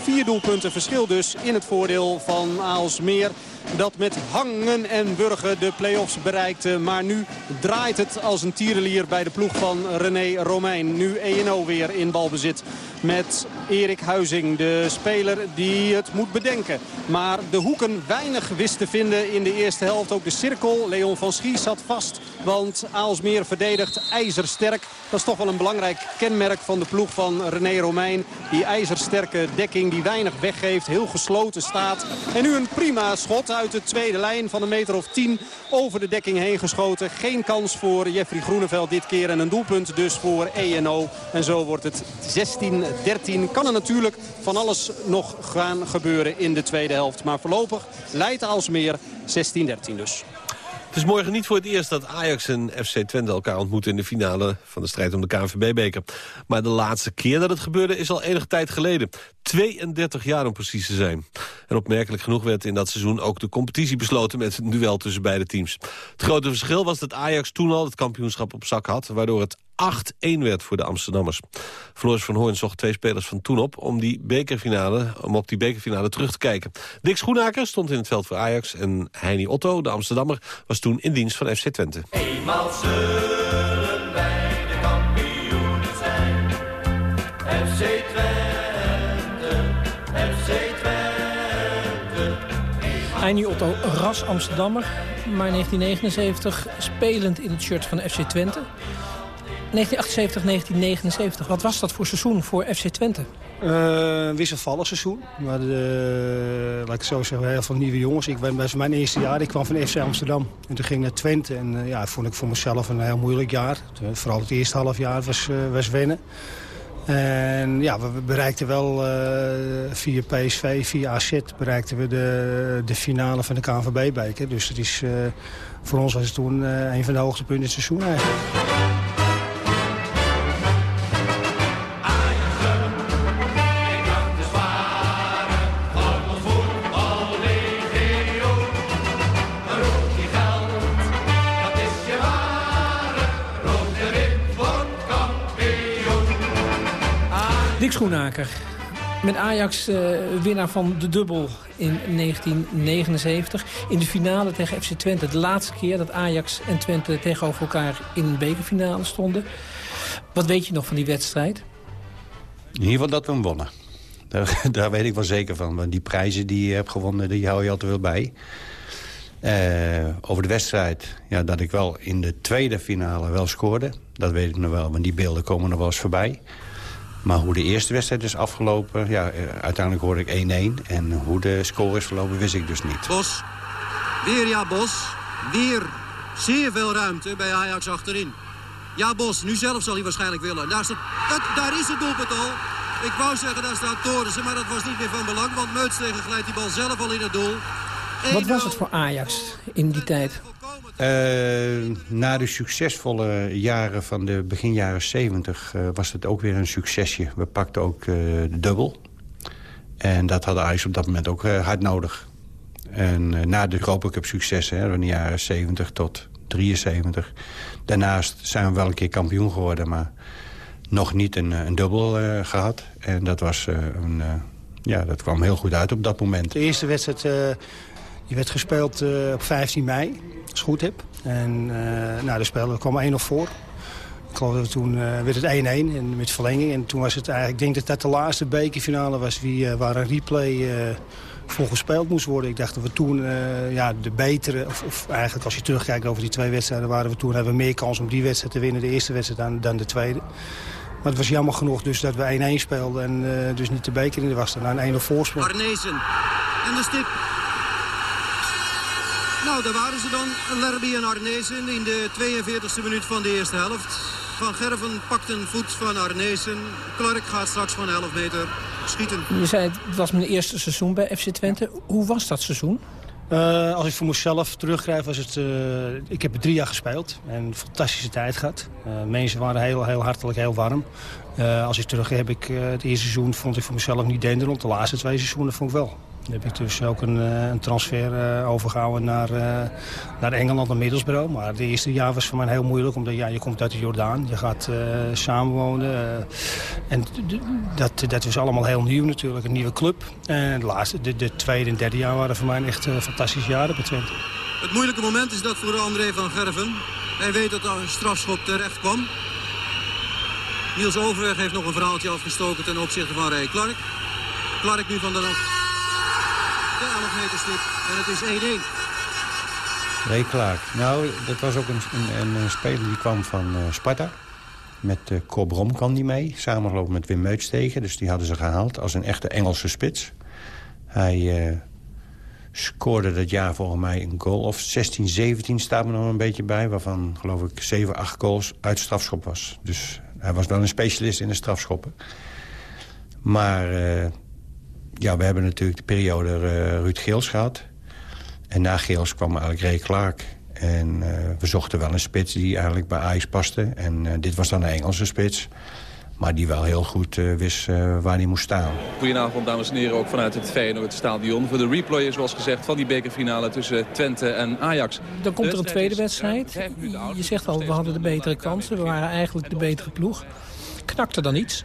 Vier doelpunten verschil dus in het voordeel van Aalsmeer. Dat met hangen en burgen de play-offs bereikte. Maar nu draait het als een tierenlier bij de ploeg van René Romein. Nu ENO weer in balbezit met Erik Huizing. De speler die het moet bedenken. Maar de hoeken weinig wist te vinden in de eerste helft. Ook de cirkel. Leon van Schie zat vast. Want Aalsmeer verdedigt ijzersterk. Dat is toch wel een belangrijk kenmerk van de ploeg van René Romein. Die ijzersterke dekking die weinig weggeeft. Heel gesloten staat. En nu een prima schot uit de tweede lijn van een meter of tien over de dekking heen geschoten. Geen kans voor Jeffrey Groeneveld dit keer. En een doelpunt dus voor ENO. En zo wordt het 16-13. Kan er natuurlijk van alles nog gaan gebeuren in de tweede helft. Maar voorlopig leidt Aalsmeer 16-13 dus. Het is morgen niet voor het eerst dat Ajax en FC Twente elkaar ontmoeten... in de finale van de strijd om de KNVB-beker. Maar de laatste keer dat het gebeurde is al enige tijd geleden. 32 jaar om precies te zijn. En opmerkelijk genoeg werd in dat seizoen ook de competitie besloten... met een duel tussen beide teams. Het grote verschil was dat Ajax toen al het kampioenschap op zak had... waardoor het 8-1 werd voor de Amsterdammers. Floris van Hoorn zocht twee spelers van toen op... om, die bekerfinale, om op die bekerfinale terug te kijken. Dick Schoenaker stond in het veld voor Ajax... en Heini Otto, de Amsterdammer, was toen in dienst van FC Twente. Eenmaal zullen wij de kampioenen zijn. FC Twente, FC Twente. Heini Otto, ras Amsterdammer, maar 1979 spelend in het shirt van FC Twente. 1978, 1979, wat was dat voor seizoen voor FC Twente? Uh, wisselvallig seizoen. We hadden, uh, laat ik zo zeggen, heel veel nieuwe jongens. Ik ben mijn eerste jaar, ik kwam van FC Amsterdam. En toen ging ik naar Twente. En uh, ja, dat vond ik voor mezelf een heel moeilijk jaar. Vooral het eerste half jaar was, was wennen. En ja, we bereikten wel via PSV, via AZ... bereikten we de, de finale van de KNVB-beker. Dus het is, voor ons was het toen een van de hoogtepunten in het seizoen eigenlijk. Met Ajax uh, winnaar van de dubbel in 1979. In de finale tegen FC Twente. De laatste keer dat Ajax en Twente tegenover elkaar in een bekerfinale stonden. Wat weet je nog van die wedstrijd? In ieder geval dat we hem wonnen. Daar, daar weet ik wel zeker van. Want die prijzen die je hebt gewonnen, die hou je altijd wel bij. Uh, over de wedstrijd, ja, dat ik wel in de tweede finale wel scoorde. Dat weet ik nog wel, want die beelden komen nog wel eens voorbij. Maar hoe de eerste wedstrijd is afgelopen... Ja, eh, uiteindelijk hoorde ik 1-1. En hoe de score is verlopen, wist ik dus niet. Bos. Weer ja, Bos. Weer zeer veel ruimte bij Ajax achterin. Ja, Bos. Nu zelf zal hij waarschijnlijk willen. Daar, staat, dat, daar is het doelpunt al. Ik wou zeggen, daar staat Torensen, maar dat was niet meer van belang. Want Meutstegen glijdt die bal zelf al in het doel. Wat was het voor Ajax in die tijd? Uh, na de succesvolle jaren van de begin jaren 70 uh, was het ook weer een succesje. We pakten ook uh, de dubbel. En dat had Ajax op dat moment ook hard nodig. En na de Europa Cup successen, van de jaren 70 tot 73. Daarnaast zijn we wel een keer kampioen geworden, maar nog niet een, een dubbel gehad. En dat, was, een, ja, dat kwam heel goed uit op dat moment. De eerste wedstrijd die werd gespeeld uh, op 15 mei, als ik goed heb. En uh, nou, de speler kwam 1 of voor. Ik geloof dat toen uh, werd het 1-1 en met verlenging. En toen was het eigenlijk, ik denk dat dat de laatste bekerfinale was wie, waar een replay voor gespeeld moest worden. Ik dacht dat we toen ja, de betere, of, of, eigenlijk als je terugkijkt over die twee wedstrijden, waren we toen hebben we meer kans om die wedstrijd te winnen, de eerste wedstrijd, dan, dan de tweede. Maar het was jammer genoeg dus dat we 1-1 speelden en dus niet de beker in de was. Na een 1-0 voorsprong. Arnezen en de stip nou, daar waren ze dan. Lerby en Arnezen in de 42e minuut van de eerste helft. Van Gerven pakt een voet van Arnezen. Clark gaat straks van 11 meter schieten. Je zei het was mijn eerste seizoen bij FC Twente. Hoe was dat seizoen? Uh, als ik voor mezelf terugkrijg, was het... Uh, ik heb er drie jaar gespeeld en een fantastische tijd gehad. Uh, mensen waren heel, heel hartelijk, heel warm. als ik terug heb ik het eerste seizoen vond ik voor mezelf niet denderend. De laatste twee seizoenen vond ik wel. Dan heb ik dus ook een, eh, een transfer uh, overgehouden naar, uh, naar Engeland en Middlesbrough. Maar het eerste jaar was voor mij heel moeilijk, omdat ja, je komt uit de Jordaan. Je gaat samenwonen. en dat, dat was allemaal heel nieuw natuurlijk, een nieuwe club. En de, laatste, de, de tweede en derde jaar waren voor mij echt fantastische jaren bij Twente. Het moeilijke moment is dat voor André van Gerven. Hij weet dat er een strafschop terecht kwam. Niels Overweg heeft nog een verhaaltje afgestoken ten opzichte van Ray Clark. Clark nu van de de 11 meter stip. En het is 1-1. Ray. Nou, dat was ook een, een, een speler die kwam van uh, Sparta. Met uh, Cor Brom kwam die mee. Samengelopen met Wim Meutstegen. Dus die hadden ze gehaald als een echte Engelse spits. Hij uh, scoorde dat jaar volgens mij een goal of 16, 17 staat me nog een beetje bij. Waarvan geloof ik 7, 8 goals uit strafschop was. Dus hij was wel een specialist in de strafschoppen. Maar ja, we hebben natuurlijk de periode uh, Ruud Geels gehad. En na Geels kwam eigenlijk Ray Clark. En uh, we zochten wel een spits die eigenlijk bij Ajax paste. En uh, dit was dan een Engelse spits. Maar die wel heel goed wist waar hij moest staan. Goedenavond, dames en heren, ook vanuit het Feyenoord stadion. Voor de replay, zoals gezegd, van die bekerfinale tussen Twente en Ajax. Dan komt er een tweede wedstrijd. Je zegt al, we hadden de betere kansen. We waren eigenlijk de betere ploeg. Knakte dan iets?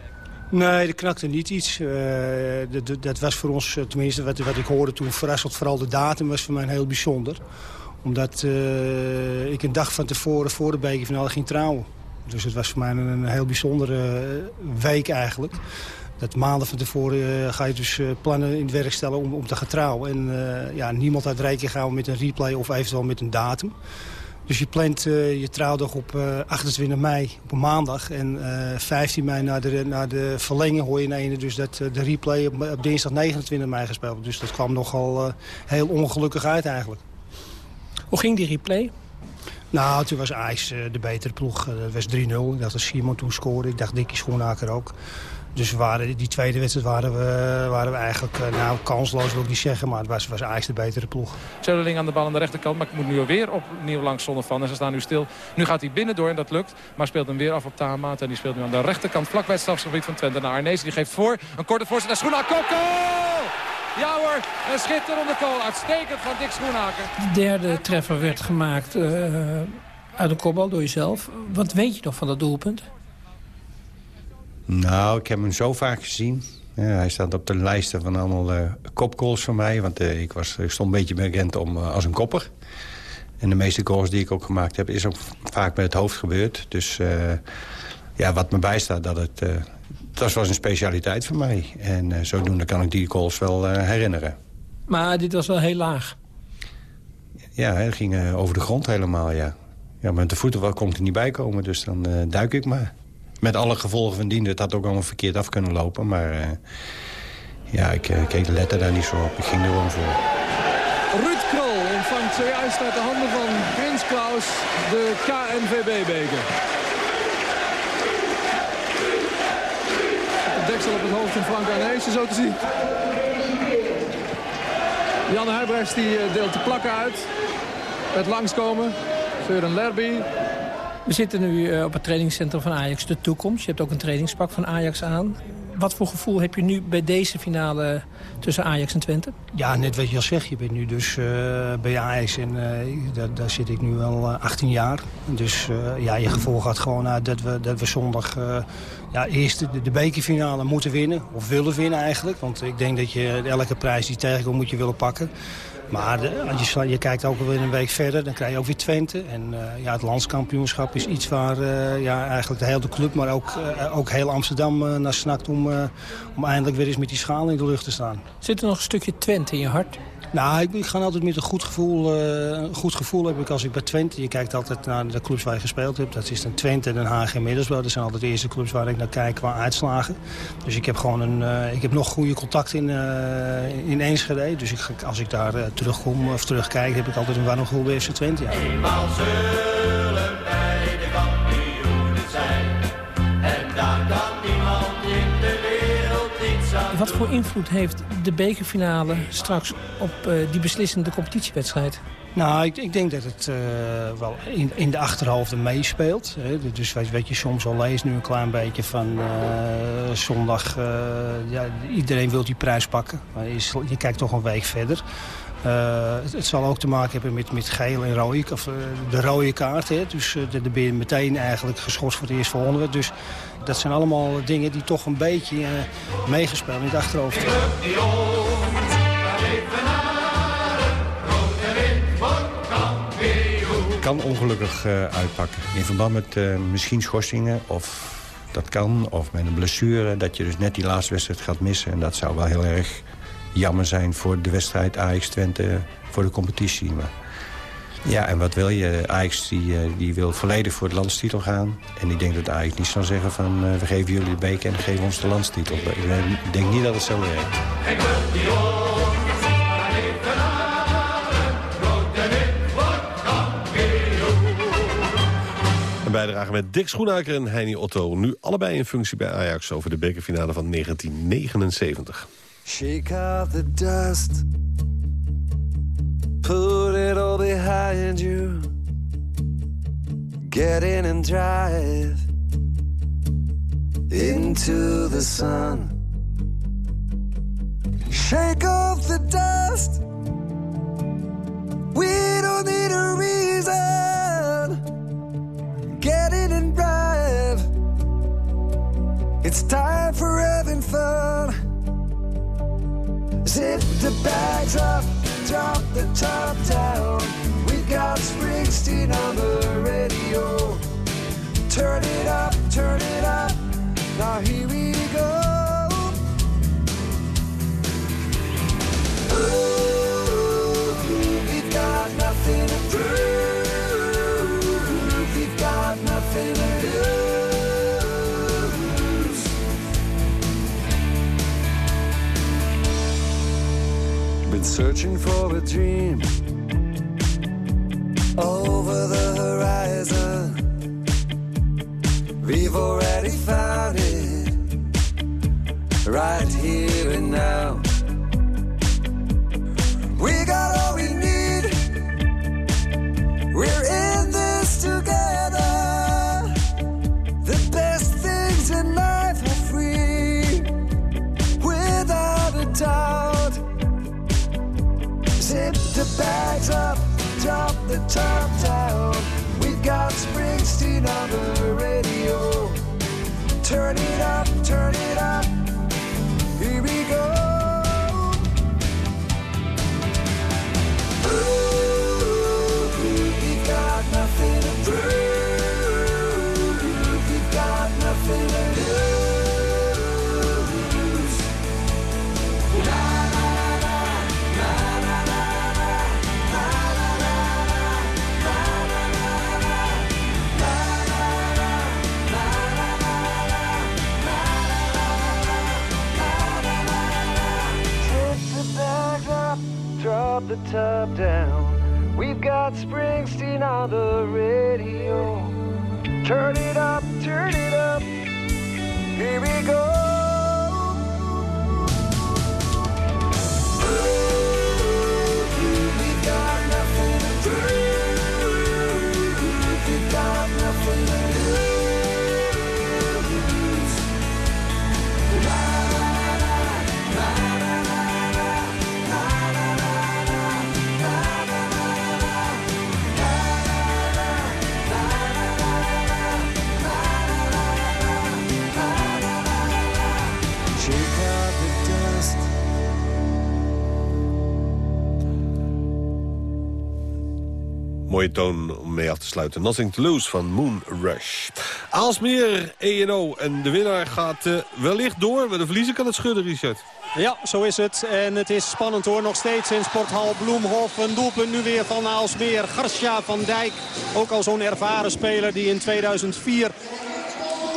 Nee, er knakte niet iets. Uh, dat, dat, was voor ons, tenminste wat, wat ik hoorde toen verrassend, vooral de datum was voor mij heel bijzonder. Omdat uh, ik een dag van tevoren voor de bekerfinale ging trouwen. Dus het was voor mij een, heel bijzondere week eigenlijk. Dat maanden van tevoren ga je dus plannen in het werk stellen om, om te gaan trouwen. En ja, niemand had rekening gehouden met een replay of eventueel met een datum. Dus je plant uh, je trouwdag op uh, 28 mei, op een maandag. En uh, 15 mei na de, na de verlenging hoor je ineens dus dat de replay op, op, dinsdag 29 mei gespeeld. Dus dat kwam nogal heel ongelukkig uit eigenlijk. Hoe ging die replay? Nou, toen was IJs de betere ploeg. Het was 3-0. Ik dacht dat Simon toen scoorde. Ik dacht Dikkie Schoenaker ook. Dus we waren, die tweede wedstrijd waren we, waren we eigenlijk, nou kansloos wil ik niet zeggen, maar het was, was Ajax de betere ploeg. Zeudeling aan de bal aan de rechterkant, maar ik moet nu weer opnieuw langs zonder van. En ze staan nu stil. Nu gaat hij binnen door en dat lukt, maar speelt hem weer af op Tamaat. En die speelt nu aan de rechterkant, vlak bij het strafgebied van Twente naar Arnees. Die geeft voor, een korte voorzet naar Schoenaker. Goal! Ja hoor, een schitterende goal. Uitstekend van Dick Schoenaker. De derde treffer werd gemaakt uh, uit de kopbal door jezelf. Wat weet je nog van dat doelpunt? Nou, ik heb hem zo vaak gezien. Ja, hij staat op de lijsten van allemaal uh, kopgoals van mij. Want uh, ik, was, ik stond een beetje bekend om, uh, als een kopper. En de meeste goals die ik ook gemaakt heb... is ook vaak met het hoofd gebeurd. Dus ja, wat me bijstaat, dat het... dat was een specialiteit van mij. En zodoende kan ik die goals wel herinneren. Maar dit was wel heel laag. Ja, hij ging over de grond helemaal, ja. Ja, met de voeten wel kon ik er niet bij komen, dus dan duik ik maar. Met alle gevolgen van dien. Het had ook allemaal verkeerd af kunnen lopen. Maar uh, ja, ik uh, keek de letter daar niet zo op. Ik ging er gewoon voor. Ruud Krol ontvangt zojuist uit de handen van Prins Klaus de KNVB-beker. De deksel op het hoofd van Frank Arnezen, zo te zien. Jan Huibrechts die deelt de plakken uit. Het langskomen. Søren Lerby, we zitten nu op het trainingscentrum van Ajax, de toekomst. Je hebt ook een trainingspak van Ajax aan. Wat voor gevoel heb je nu bij deze finale tussen Ajax en Twente? Ja, net wat je al zegt. Je bent nu dus uh, bij Ajax en uh, daar, daar, zit ik nu al 18 jaar. Dus uh, ja, je gevoel gaat gewoon uit dat we, dat we zondag ja, eerst de, de bekerfinale moeten winnen. Of willen winnen eigenlijk. Want ik denk dat je elke prijs die tegenkomt moet je willen pakken. Maar als je, je, kijkt ook weer een week verder, dan krijg je ook weer Twente. En uh, ja, het landskampioenschap is iets waar uh, ja, eigenlijk de hele club, maar ook, uh, ook heel Amsterdam naar snakt om, om eindelijk weer eens met die schaal in de lucht te staan. Zit er nog een stukje Twente in je hart? Nou, ik, ga altijd met een goed gevoel. Uh, een goed gevoel heb ik als ik bij Twente. Je kijkt altijd naar de clubs waar je gespeeld hebt. Dat is dan Twente, Den Haag en Middelsbouw. Dat zijn altijd de eerste clubs waar ik naar kijk qua uitslagen. Dus ik heb gewoon een, uh, ik heb nog goede contact in, uh, in Enschede. Dus ik, als ik daar terugkom of terugkijk, heb ik altijd een warm gevoel bij FC Twente. Wat voor invloed heeft de bekerfinale straks op uh, die beslissende competitiewedstrijd? Nou, ik, ik, denk dat het uh, wel in, in de achterhoofd meespeelt. Hè. Dus wat, je soms al leest nu een klein beetje van uh, zondag... ja, iedereen wil die prijs pakken. Maar je, kijkt toch een week verder. Het, het, zal ook te maken hebben met, met geel en rode, of de rode kaart. Hè. Dus daar ben je meteen eigenlijk geschorst voor het eerst volgende. Dus dat zijn allemaal dingen die toch een beetje meegespeeld in het achterhoofd. kan ongelukkig uitpakken. In verband met misschien schorsingen of dat kan. Of met een blessure. Dat je dus net die laatste wedstrijd gaat missen. En dat zou wel heel erg jammer zijn voor de wedstrijd Ajax-Twente voor de competitie. Maar ja, en wat wil je? Ajax die, die wil volledig voor de landstitel gaan. En ik denk dat Ajax niet zal zeggen van... Uh, we geven jullie de beker en geven ons de landstitel. Ik denk niet dat het zo werkt. Een bijdrage met Dick Schoenaker en Heini Otto. Nu allebei in functie bij Ajax over de bekerfinale van 1979. Shake off the dust. Put it all behind you. Get in and drive into the sun. Shake off the dust. We don't need a reason. Get in and drive. It's time for having fun. Zip the bags up, drop the top down. We got Springsteen on the radio. Turn it up, turn it up. Now here we go. Searching for a dream. Over the horizon. We've already found it. Right here time. Up, drop the top down. We've got Springsteen on the radio. Turn it up, turn it up. Here we go. Mooie toon om mee af te sluiten. Nothing to lose van Moon Rush. Aalsmeer, ENO en de winnaar gaat eh, wellicht door. Maar de verliezer kan het schudden, Richard. Ja, zo is het. En het is spannend hoor. Nog steeds in Sporthal Bloemhof. Een doelpunt nu weer van Aalsmeer. Garcia van Dijk. Ook al zo'n ervaren speler die in 2004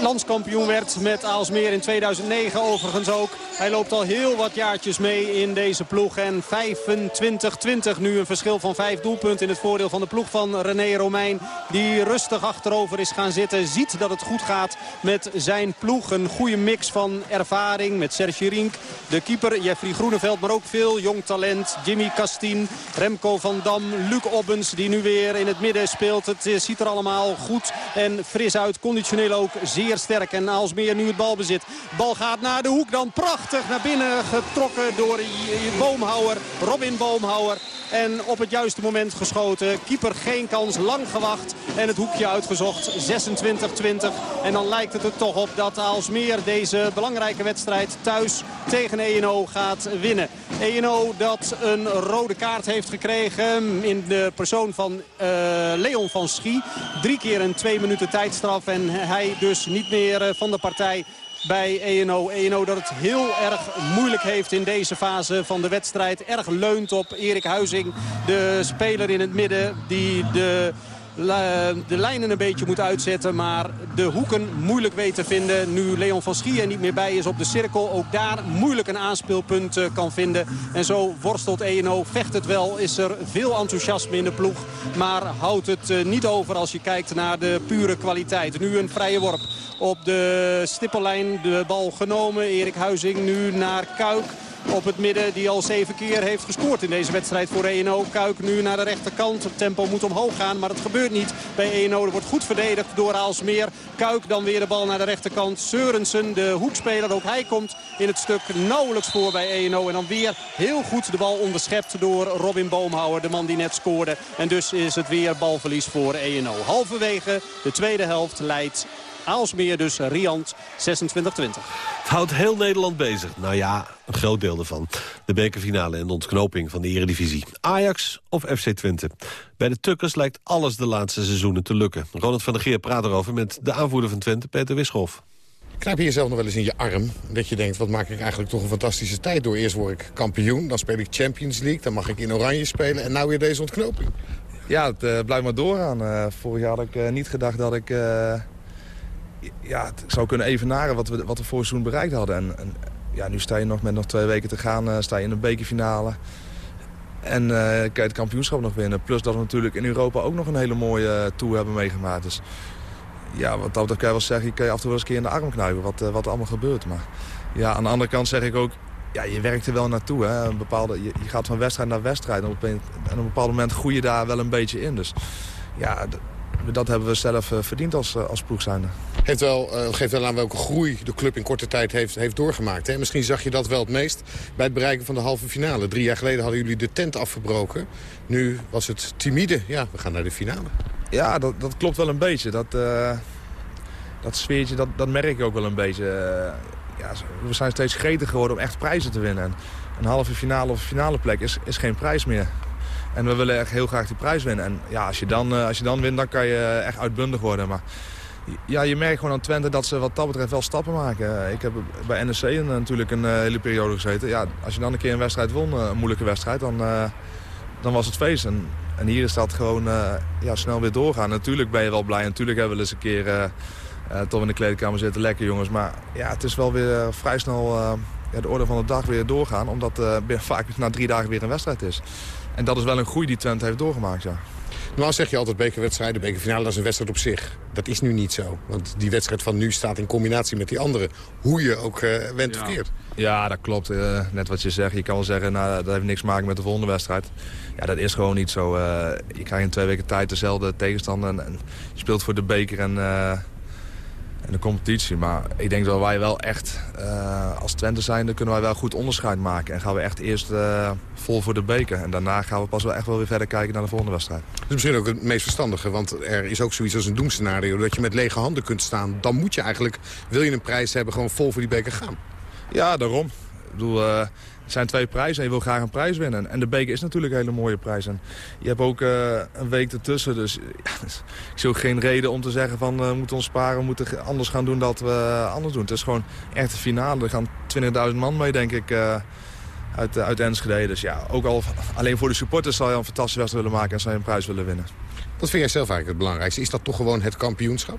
landskampioen werd met Aalsmeer in 2009 overigens ook. Hij loopt al heel wat jaartjes mee in deze ploeg. En 25-20 nu een verschil van vijf doelpunten in het voordeel van de ploeg van René Romein. Die rustig achterover is gaan zitten. Ziet dat het goed gaat met zijn ploeg. Een goede mix van ervaring met Serge Rink. De keeper Jeffrey Groeneveld, maar ook veel jong talent. Jimmy Castien, Remco van Dam, Luc Obbens die nu weer in het midden speelt. Het ziet er allemaal goed en fris uit. Conditioneel ook zeer sterk. En Aalsmeer nu het balbezit. Bal gaat naar de hoek dan prachtig naar binnen getrokken door Boomhouwer. Robin Boomhouwer. En op het juiste moment geschoten. Keeper geen kans, lang gewacht. En het hoekje uitgezocht. 26-20. En dan lijkt het er toch op dat Aalsmeer deze belangrijke wedstrijd thuis tegen ENO gaat winnen. ENO dat een rode kaart heeft gekregen in de persoon van eh, Leon van Schie. Drie keer een twee minuten tijdstraf. En hij dus niet meer eh, van de partij bij ENO. ENO dat het heel erg moeilijk heeft in deze fase van de wedstrijd. Erg leunt op Erik Huizing, de speler in het midden die de de lijnen een beetje moet uitzetten. Maar de hoeken moeilijk weet te vinden. Nu Leon van Schie er niet meer bij is op de cirkel. Ook daar moeilijk een aanspeelpunt eh, kan vinden. En zo worstelt ENO. Vecht het wel. Is er veel enthousiasme in de ploeg. Maar houdt het eh, niet over als je kijkt naar de pure kwaliteit. Nu een vrije worp op de stippellijn. De bal genomen. Erik Huizing nu naar Kuik op het midden die al zeven keer heeft gescoord in deze wedstrijd voor ENO. Kuik nu naar de rechterkant. Het tempo moet omhoog gaan, maar het gebeurt niet bij ENO. Er wordt goed verdedigd door Aalsmeer. Kuik dan weer de bal naar de rechterkant. Seurensen, de hoekspeler, ook hij komt in het stuk nauwelijks voor bij ENO. En dan weer heel goed de bal onderschept door Robin Boomhouwer, de man die net scoorde. En dus is het weer balverlies voor ENO. Halverwege de tweede helft leidt Aalsmeer dus Riant 26-20. Het houdt heel Nederland bezig. Nou ja, een groot deel ervan. De bekerfinale en de ontknoping van de eredivisie. Ajax of FC Twente. Bij de Tukkers lijkt alles de laatste seizoenen te lukken. Ronald van der Geer praat erover met de aanvoerder van Twente, Peter Wischoff. Knijp je jezelf nog wel eens in je arm. Dat je denkt, wat maak ik eigenlijk toch een fantastische tijd door. Eerst word ik kampioen, dan speel ik Champions League. Dan mag ik in oranje spelen en nou weer deze ontknoping. Ja, het eh, blijft maar doorgaan. Eh, vorig jaar had ik eh, niet gedacht dat ik eh, ja, het zou kunnen evenaren wat we, wat we seizoen bereikt hadden. En, en ja, nu sta je nog met nog twee weken te gaan, eh, sta je in een bekerfinale. En eh kan je het kampioenschap nog winnen. Plus dat we natuurlijk in Europa ook nog een hele mooie eh, tour hebben meegemaakt. Dus ja, wat dat kan je wel zeggen, je kan je af en toe wel eens een keer in de arm knijpen wat, eh, wat er allemaal gebeurt. Maar ja, aan de andere kant zeg ik ook, ja, je werkt er wel naartoe. Hè. Een bepaalde, je, je gaat van wedstrijd naar wedstrijd en op een, en op een bepaald moment groei je daar wel een beetje in. Dus ja, dat hebben we zelf eh, verdiend als, eh, als ploeg zijnde. Heeft wel, eh, geeft wel aan welke groei de club in korte tijd heeft, heeft doorgemaakt. Hè? Misschien zag je dat wel het meest bij het bereiken van de halve finale. Drie jaar geleden hadden jullie de tent afgebroken. Nu was het timide. Ja, we gaan naar de finale. Ja, dat, dat klopt wel een beetje. Dat, dat sfeertje, dat, dat merk ik ook wel een beetje. Ja, we zijn steeds gretig geworden om echt prijzen te winnen. En een halve finale of finale plek is, is geen prijs meer. En we willen echt heel graag die prijs winnen. En ja, als je dan, eh, als je dan wint, dan kan je echt uitbundig worden. Maar ja, je merkt gewoon aan Twente dat ze wat dat betreft wel stappen maken. Eh, Ik heb bij NEC natuurlijk een eh, hele periode gezeten. Ja, als je dan een keer een wedstrijd won, eh, een moeilijke wedstrijd, dan, eh, dan was het feest. En, en hier is dat gewoon eh, ja, snel weer doorgaan. Natuurlijk ben je wel blij. Natuurlijk hebben we eens een keer eh, eh, toch in de kleedkamer zitten. Lekker jongens. Maar ja, het is wel weer eh, vrij snel eh, de orde van de dag weer doorgaan. Omdat eh, vaak na drie dagen weer een wedstrijd is. En dat is wel een groei die Twente heeft doorgemaakt, ja. Normaal zeg je altijd bekerwedstrijden, bekerfinale, dat is een wedstrijd op zich. Dat is nu niet zo. Want die wedstrijd van nu staat in combinatie met die andere. Hoe je ook eh went of keert. Ja, dat klopt. Eh, net wat je zegt. Je kan wel zeggen, nou, dat heeft niks te maken met de volgende wedstrijd. Ja, dat is gewoon niet zo. Eh, je krijgt in twee weken tijd dezelfde tegenstander. En, en je speelt voor de beker en, de competitie. Maar ik denk dat wij wel echt, eh, als Twente zijn, dan kunnen wij wel goed onderscheid maken. En gaan we echt eerst eh, vol voor de beker. En daarna gaan we pas wel echt wel weer verder kijken naar de volgende wedstrijd. Dat is misschien ook het meest verstandige. Want er is ook zoiets als een doemscenario. Dat je met lege handen kunt staan. Dan moet je eigenlijk, wil je een prijs hebben, gewoon vol voor die beker gaan. Ja, daarom. Ik bedoel, eh, het zijn twee prijzen en je wil graag een prijs winnen. En de beker is natuurlijk een hele mooie prijs. En je hebt ook eh, een week ertussen. Dus ja, ik zie ook geen reden om te zeggen van eh, we moeten ons sparen. We moeten anders gaan doen dat we anders doen. Het is gewoon echt de finale. Er gaan 20.000 man mee, denk ik, uit, uit Enschede. Dus ja, ook al alleen voor de supporters zal je een fantastische wedstrijd willen maken en zal je een prijs willen winnen. Wat vind jij zelf eigenlijk het belangrijkste? Is dat toch gewoon het kampioenschap?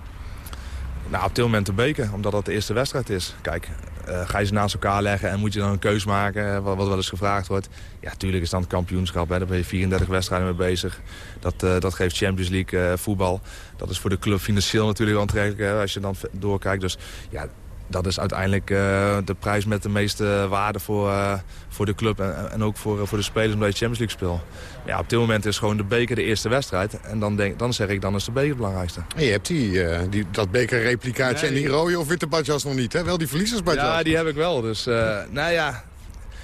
Nou, op dit moment de beker, omdat dat de eerste wedstrijd is. Kijk, ga je ze naast elkaar leggen en moet je dan een keus maken, eh, wat, wat wel eens gevraagd wordt. Ja, tuurlijk is dan het kampioenschap, hè. daar ben je 34 wedstrijden mee bezig. Dat, eh, dat geeft Champions League eh, voetbal. Dat is voor de club financieel natuurlijk aantrekkelijk, als je dan doorkijkt. Dus ja, dat is uiteindelijk eh, de prijs met de meeste waarde voor, eh, voor de club en, en ook voor, eh, voor de spelers omdat je Champions League speelt. Ja, op dit moment is gewoon de beker de eerste wedstrijd. En dan, denk, dan zeg ik, dan is de beker het belangrijkste. En je hebt die, die, dat bekerreplicaatje en die rode of witte badjas nog niet, hè? Wel die verliezersbadjas. Ja, die heb ik wel. Dus, nou ja,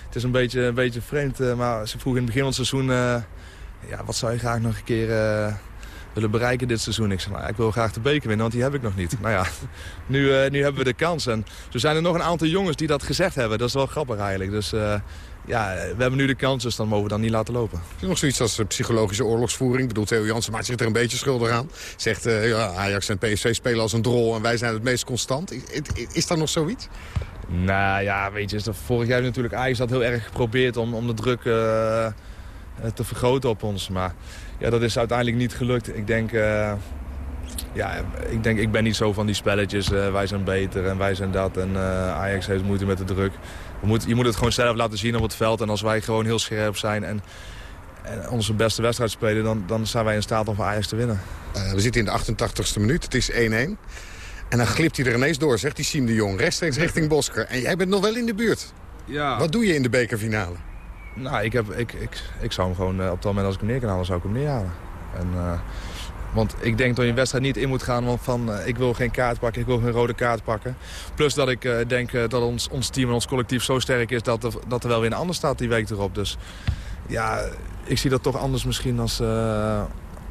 het is een beetje, een beetje vreemd. maar ze vroegen in het begin van het seizoen... ja, wat zou je graag nog een keer willen bereiken dit seizoen? Ik zei, nou, ik wil graag de beker winnen, want die heb ik nog niet. nou ja, nu, eh, nu hebben we de kans. En er zijn er nog een aantal jongens die dat gezegd hebben. Dat is wel grappig eigenlijk. Dus eh, ja, we hebben nu de kans, dus dan mogen we dan niet laten lopen. Is er nog zoiets als eh, psychologische oorlogsvoering? Ik bedoel, Theo Jansen maakt zich er een beetje schuldig aan. Zegt, ja, Ajax en PSV spelen als een drol en wij zijn het meest constant. Is, is, daar nog zoiets? Nou ja, weet je, is dat vorig jaar natuurlijk Ajax had heel erg geprobeerd om, om de druk te vergroten op ons. Maar ja, dat is uiteindelijk niet gelukt. Ik denk, eh, ja, ik denk, ik ben niet zo van die spelletjes. eh, wij zijn beter en wij zijn dat. En eh, Ajax heeft moeite met de druk. We moet, je moet het gewoon zelf laten zien op het veld. En als wij gewoon heel scherp zijn en, en onze beste wedstrijd spelen... Dan, dan zijn wij in staat om voor Ajax te winnen. Eh, we zitten in de 88ste minuut, het is 1-1. En dan glipt hij er ineens door, zegt die Siem de Jong. Rechtstreeks richting Bosker. En jij bent nog wel in de buurt. Ja. Wat doe je in de bekerfinale? Nou, ik, heb, ik, ik, ik zou hem gewoon eh, op het moment als ik hem neer kan halen, zou ik hem neerhalen. En, eh, want ik denk dat je wedstrijd niet in moet gaan want van eh, ik wil geen kaart pakken, ik wil geen rode kaart pakken. Plus dat ik denk dat ons, ons team en ons collectief zo sterk is dat er, dat er wel weer een ander staat die week erop. Dus ja, ik zie dat toch anders misschien als,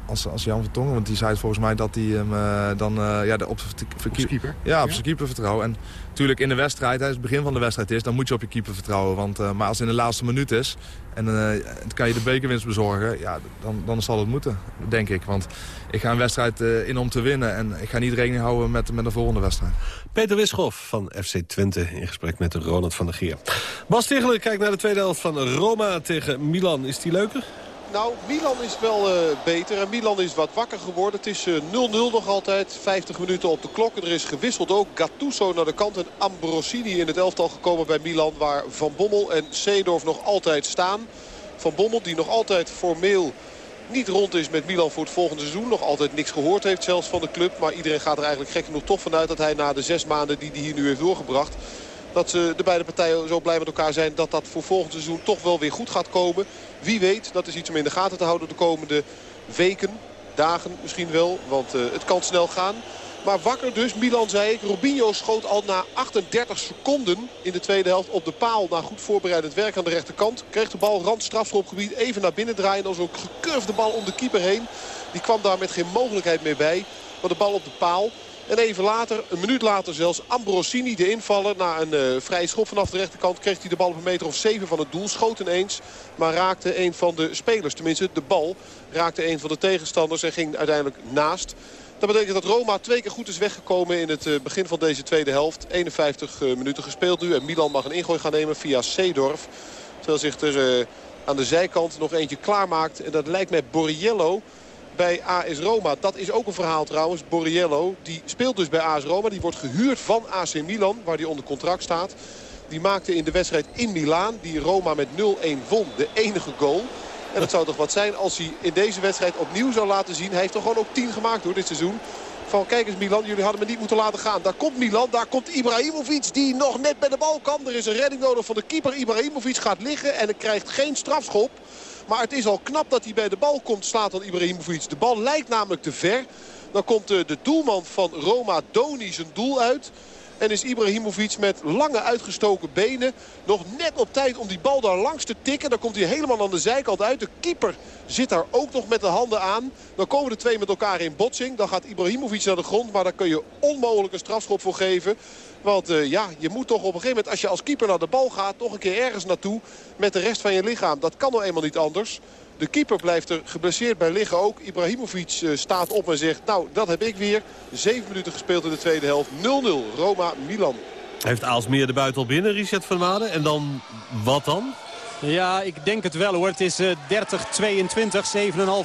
als, als Jan van Tongen. Want die zei volgens mij dat hij hem eh, dan eh, ja, de, op, op zijn keeper? Ja, op zijn keeper vertrouwen. En natuurlijk in de wedstrijd, hè, als het begin van de wedstrijd is, dan moet je op je keeper vertrouwen. Want, eh, maar als het in de laatste minuut is en eh, dan kan je de bekerwinst bezorgen, ja, dan, dan zal het moeten, denk ik. Want ik ga een wedstrijd in om te winnen en ik ga niet rekening houden met, met de volgende wedstrijd. Peter Wischoff van FC Twente in gesprek met Ronald van der Geer. Bas Tichelen kijkt naar de tweede helft van Roma tegen Milan. Is die leuker? Nou, Milan is wel eh, beter en Milan is wat wakker geworden. Het is eh, 0-0 nog altijd. 50 minuten op de klok. En er is gewisseld ook. Gattuso naar de kant en Ambrosini in het elftal gekomen bij Milan. Waar Van Bommel en Seedorf nog altijd staan. Van Bommel die nog altijd formeel niet rond is met Milan voor het volgende seizoen. Nog altijd niks gehoord heeft zelfs van de club. Maar iedereen gaat er eigenlijk gek genoeg toch vanuit dat hij na de zes maanden die hij hier nu heeft doorgebracht... dat ze de beide partijen zo blij met elkaar zijn dat dat voor volgend seizoen toch wel weer goed gaat komen. Wie weet, dat is iets om in de gaten te houden de komende weken, dagen misschien wel. Want uh, het kan snel gaan. Maar wakker dus, Milan zei ik. Robinho schoot al na 38 seconden in de tweede helft op de paal. Na goed voorbereidend werk aan de rechterkant. Kreeg de bal rand strafschopgebied even naar binnen draaien. Als ook gecurfde bal om de keeper heen. Die kwam daar met geen mogelijkheid meer bij. Maar de bal op de paal. En even later, een minuut later zelfs, Ambrosini, de invaller. Na een uh, vrije schop vanaf de rechterkant kreeg hij de bal op een meter of zeven van het doel. Schoot ineens, maar raakte een van de spelers. Tenminste, de bal raakte een van de tegenstanders en ging uiteindelijk naast. Dat betekent dat Roma twee keer goed is weggekomen in het uh, begin van deze tweede helft. 51 uh, minuten gespeeld nu en Milan mag een ingooi gaan nemen via Seedorf. Terwijl zich er aan de zijkant nog eentje klaarmaakt. En dat lijkt mij Borriello bij AS Roma. Dat is ook een verhaal trouwens. Borriello, die speelt dus bij AS Roma. Die wordt gehuurd van AC Milan, waar hij onder contract staat. Die maakte in de wedstrijd in Milaan, die Roma met 0-1 won, de enige goal. En dat zou toch wat zijn als hij in deze wedstrijd opnieuw zou laten zien. Hij heeft toch gewoon ook 10 gemaakt door dit seizoen. Van kijk eens Milan, jullie hadden me niet moeten laten gaan. Daar komt Milan, daar komt Ibrahimovic die nog net bij de bal kan. Er is een redding nodig van de keeper. Ibrahimovic gaat liggen en krijgt geen strafschop. Maar het is al knap dat hij bij de bal komt, slaat dan Ibrahimovic. De bal lijkt namelijk te ver. Dan komt de doelman van Roma, Doni, zijn doel uit. En is Ibrahimovic met lange uitgestoken benen nog net op tijd om die bal daar langs te tikken. Dan komt hij helemaal aan de zijkant uit. De keeper zit daar ook nog met de handen aan. Dan komen de twee met elkaar in botsing. Dan gaat Ibrahimovic naar de grond. Maar daar kun je onmogelijk een strafschop voor geven. Want uh, ja, je moet toch op een gegeven moment als je als keeper naar de bal gaat... toch een keer ergens naartoe met de rest van je lichaam. Dat kan nou eenmaal niet anders. De keeper blijft er geblesseerd bij liggen ook. Ibrahimovic uh, staat op en zegt, nou dat heb ik weer. Zeven minuten gespeeld in de tweede helft. 0-0 Roma-Milan. Heeft Aalsmeer de buiten binnen, Richard van Maden. En dan, wat dan? Ja, ik denk het wel hoor. Het is uh, 30-22,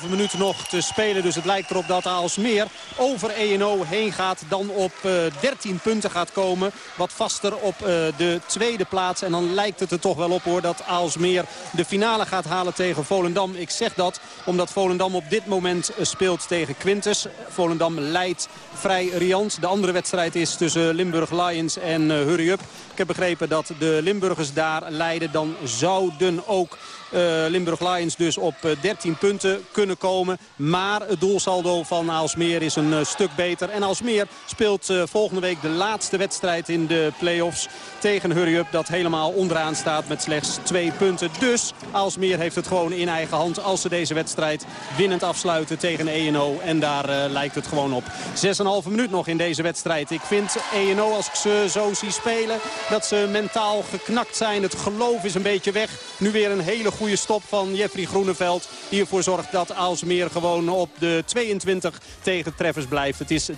7,5 minuten nog te spelen. Dus het lijkt erop dat Aalsmeer over ENO heen gaat. Dan op uh, 13 punten gaat komen. Wat vaster op uh, de tweede plaats. En dan lijkt het er toch wel op hoor dat Aalsmeer de finale gaat halen tegen Volendam. Ik zeg dat omdat Volendam op dit moment speelt tegen Quintus. Volendam leidt vrij riant. De andere wedstrijd is tussen Limburg Lions en Hurry Up. Ik heb begrepen dat de Limburgers daar leiden. Dan zouden ook Limburg Lions dus op uh, 13 punten kunnen komen. Maar het doelsaldo van Aalsmeer is een uh, stuk beter. En Aalsmeer speelt volgende week de laatste wedstrijd in de play-offs tegen Hurry Up. Dat helemaal onderaan staat met slechts twee punten. Dus Aalsmeer heeft het gewoon in eigen hand als ze deze wedstrijd winnend afsluiten tegen ENO. En daar lijkt het gewoon op. 6,5 minuut nog in deze wedstrijd. Ik vind ENO als ik ze zo zie spelen dat ze mentaal geknakt zijn. Het geloof is een beetje weg. Nu weer een hele goede stop van Jeffrey Groeneveld. Die ervoor zorgt dat Aalsmeer gewoon op de 22 tegen treffers blijft. Het is 30-22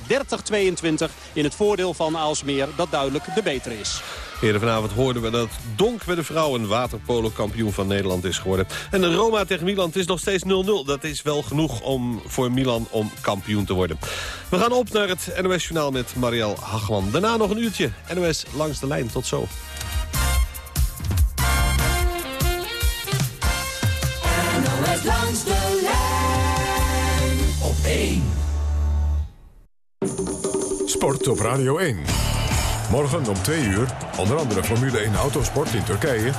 in het voordeel van Aalsmeer dat duidelijk de betere is. Eerder vanavond hoorden we dat Donk bij de vrouwen waterpolo kampioen van Nederland is geworden. En de Roma tegen Milan, is nog steeds 0-0. Dat is wel genoeg om, voor Milan om kampioen te worden. We gaan op naar het NOS Journaal met Marielle Hagman. Daarna nog een uurtje NOS langs de lijn. Tot zo. Langs de lijn op 1. Sport op Radio 1. Morgen om 2 uur, onder andere Formule 1 Autosport in Turkije.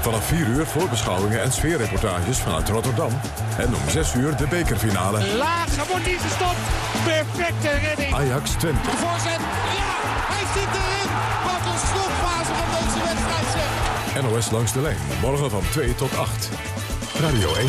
Vanaf 4 uur voorbeschouwingen en sfeerreportages vanuit Rotterdam. En om 6 uur de bekerfinale. Laag, wordt niet gestopt. Perfecte redding. Ajax Twente. De voorzet, ja, hij zit erin. Wat een slotfase van deze wedstrijd zeg. NOS langs de lijn, morgen van 2 tot 8. Radio 1.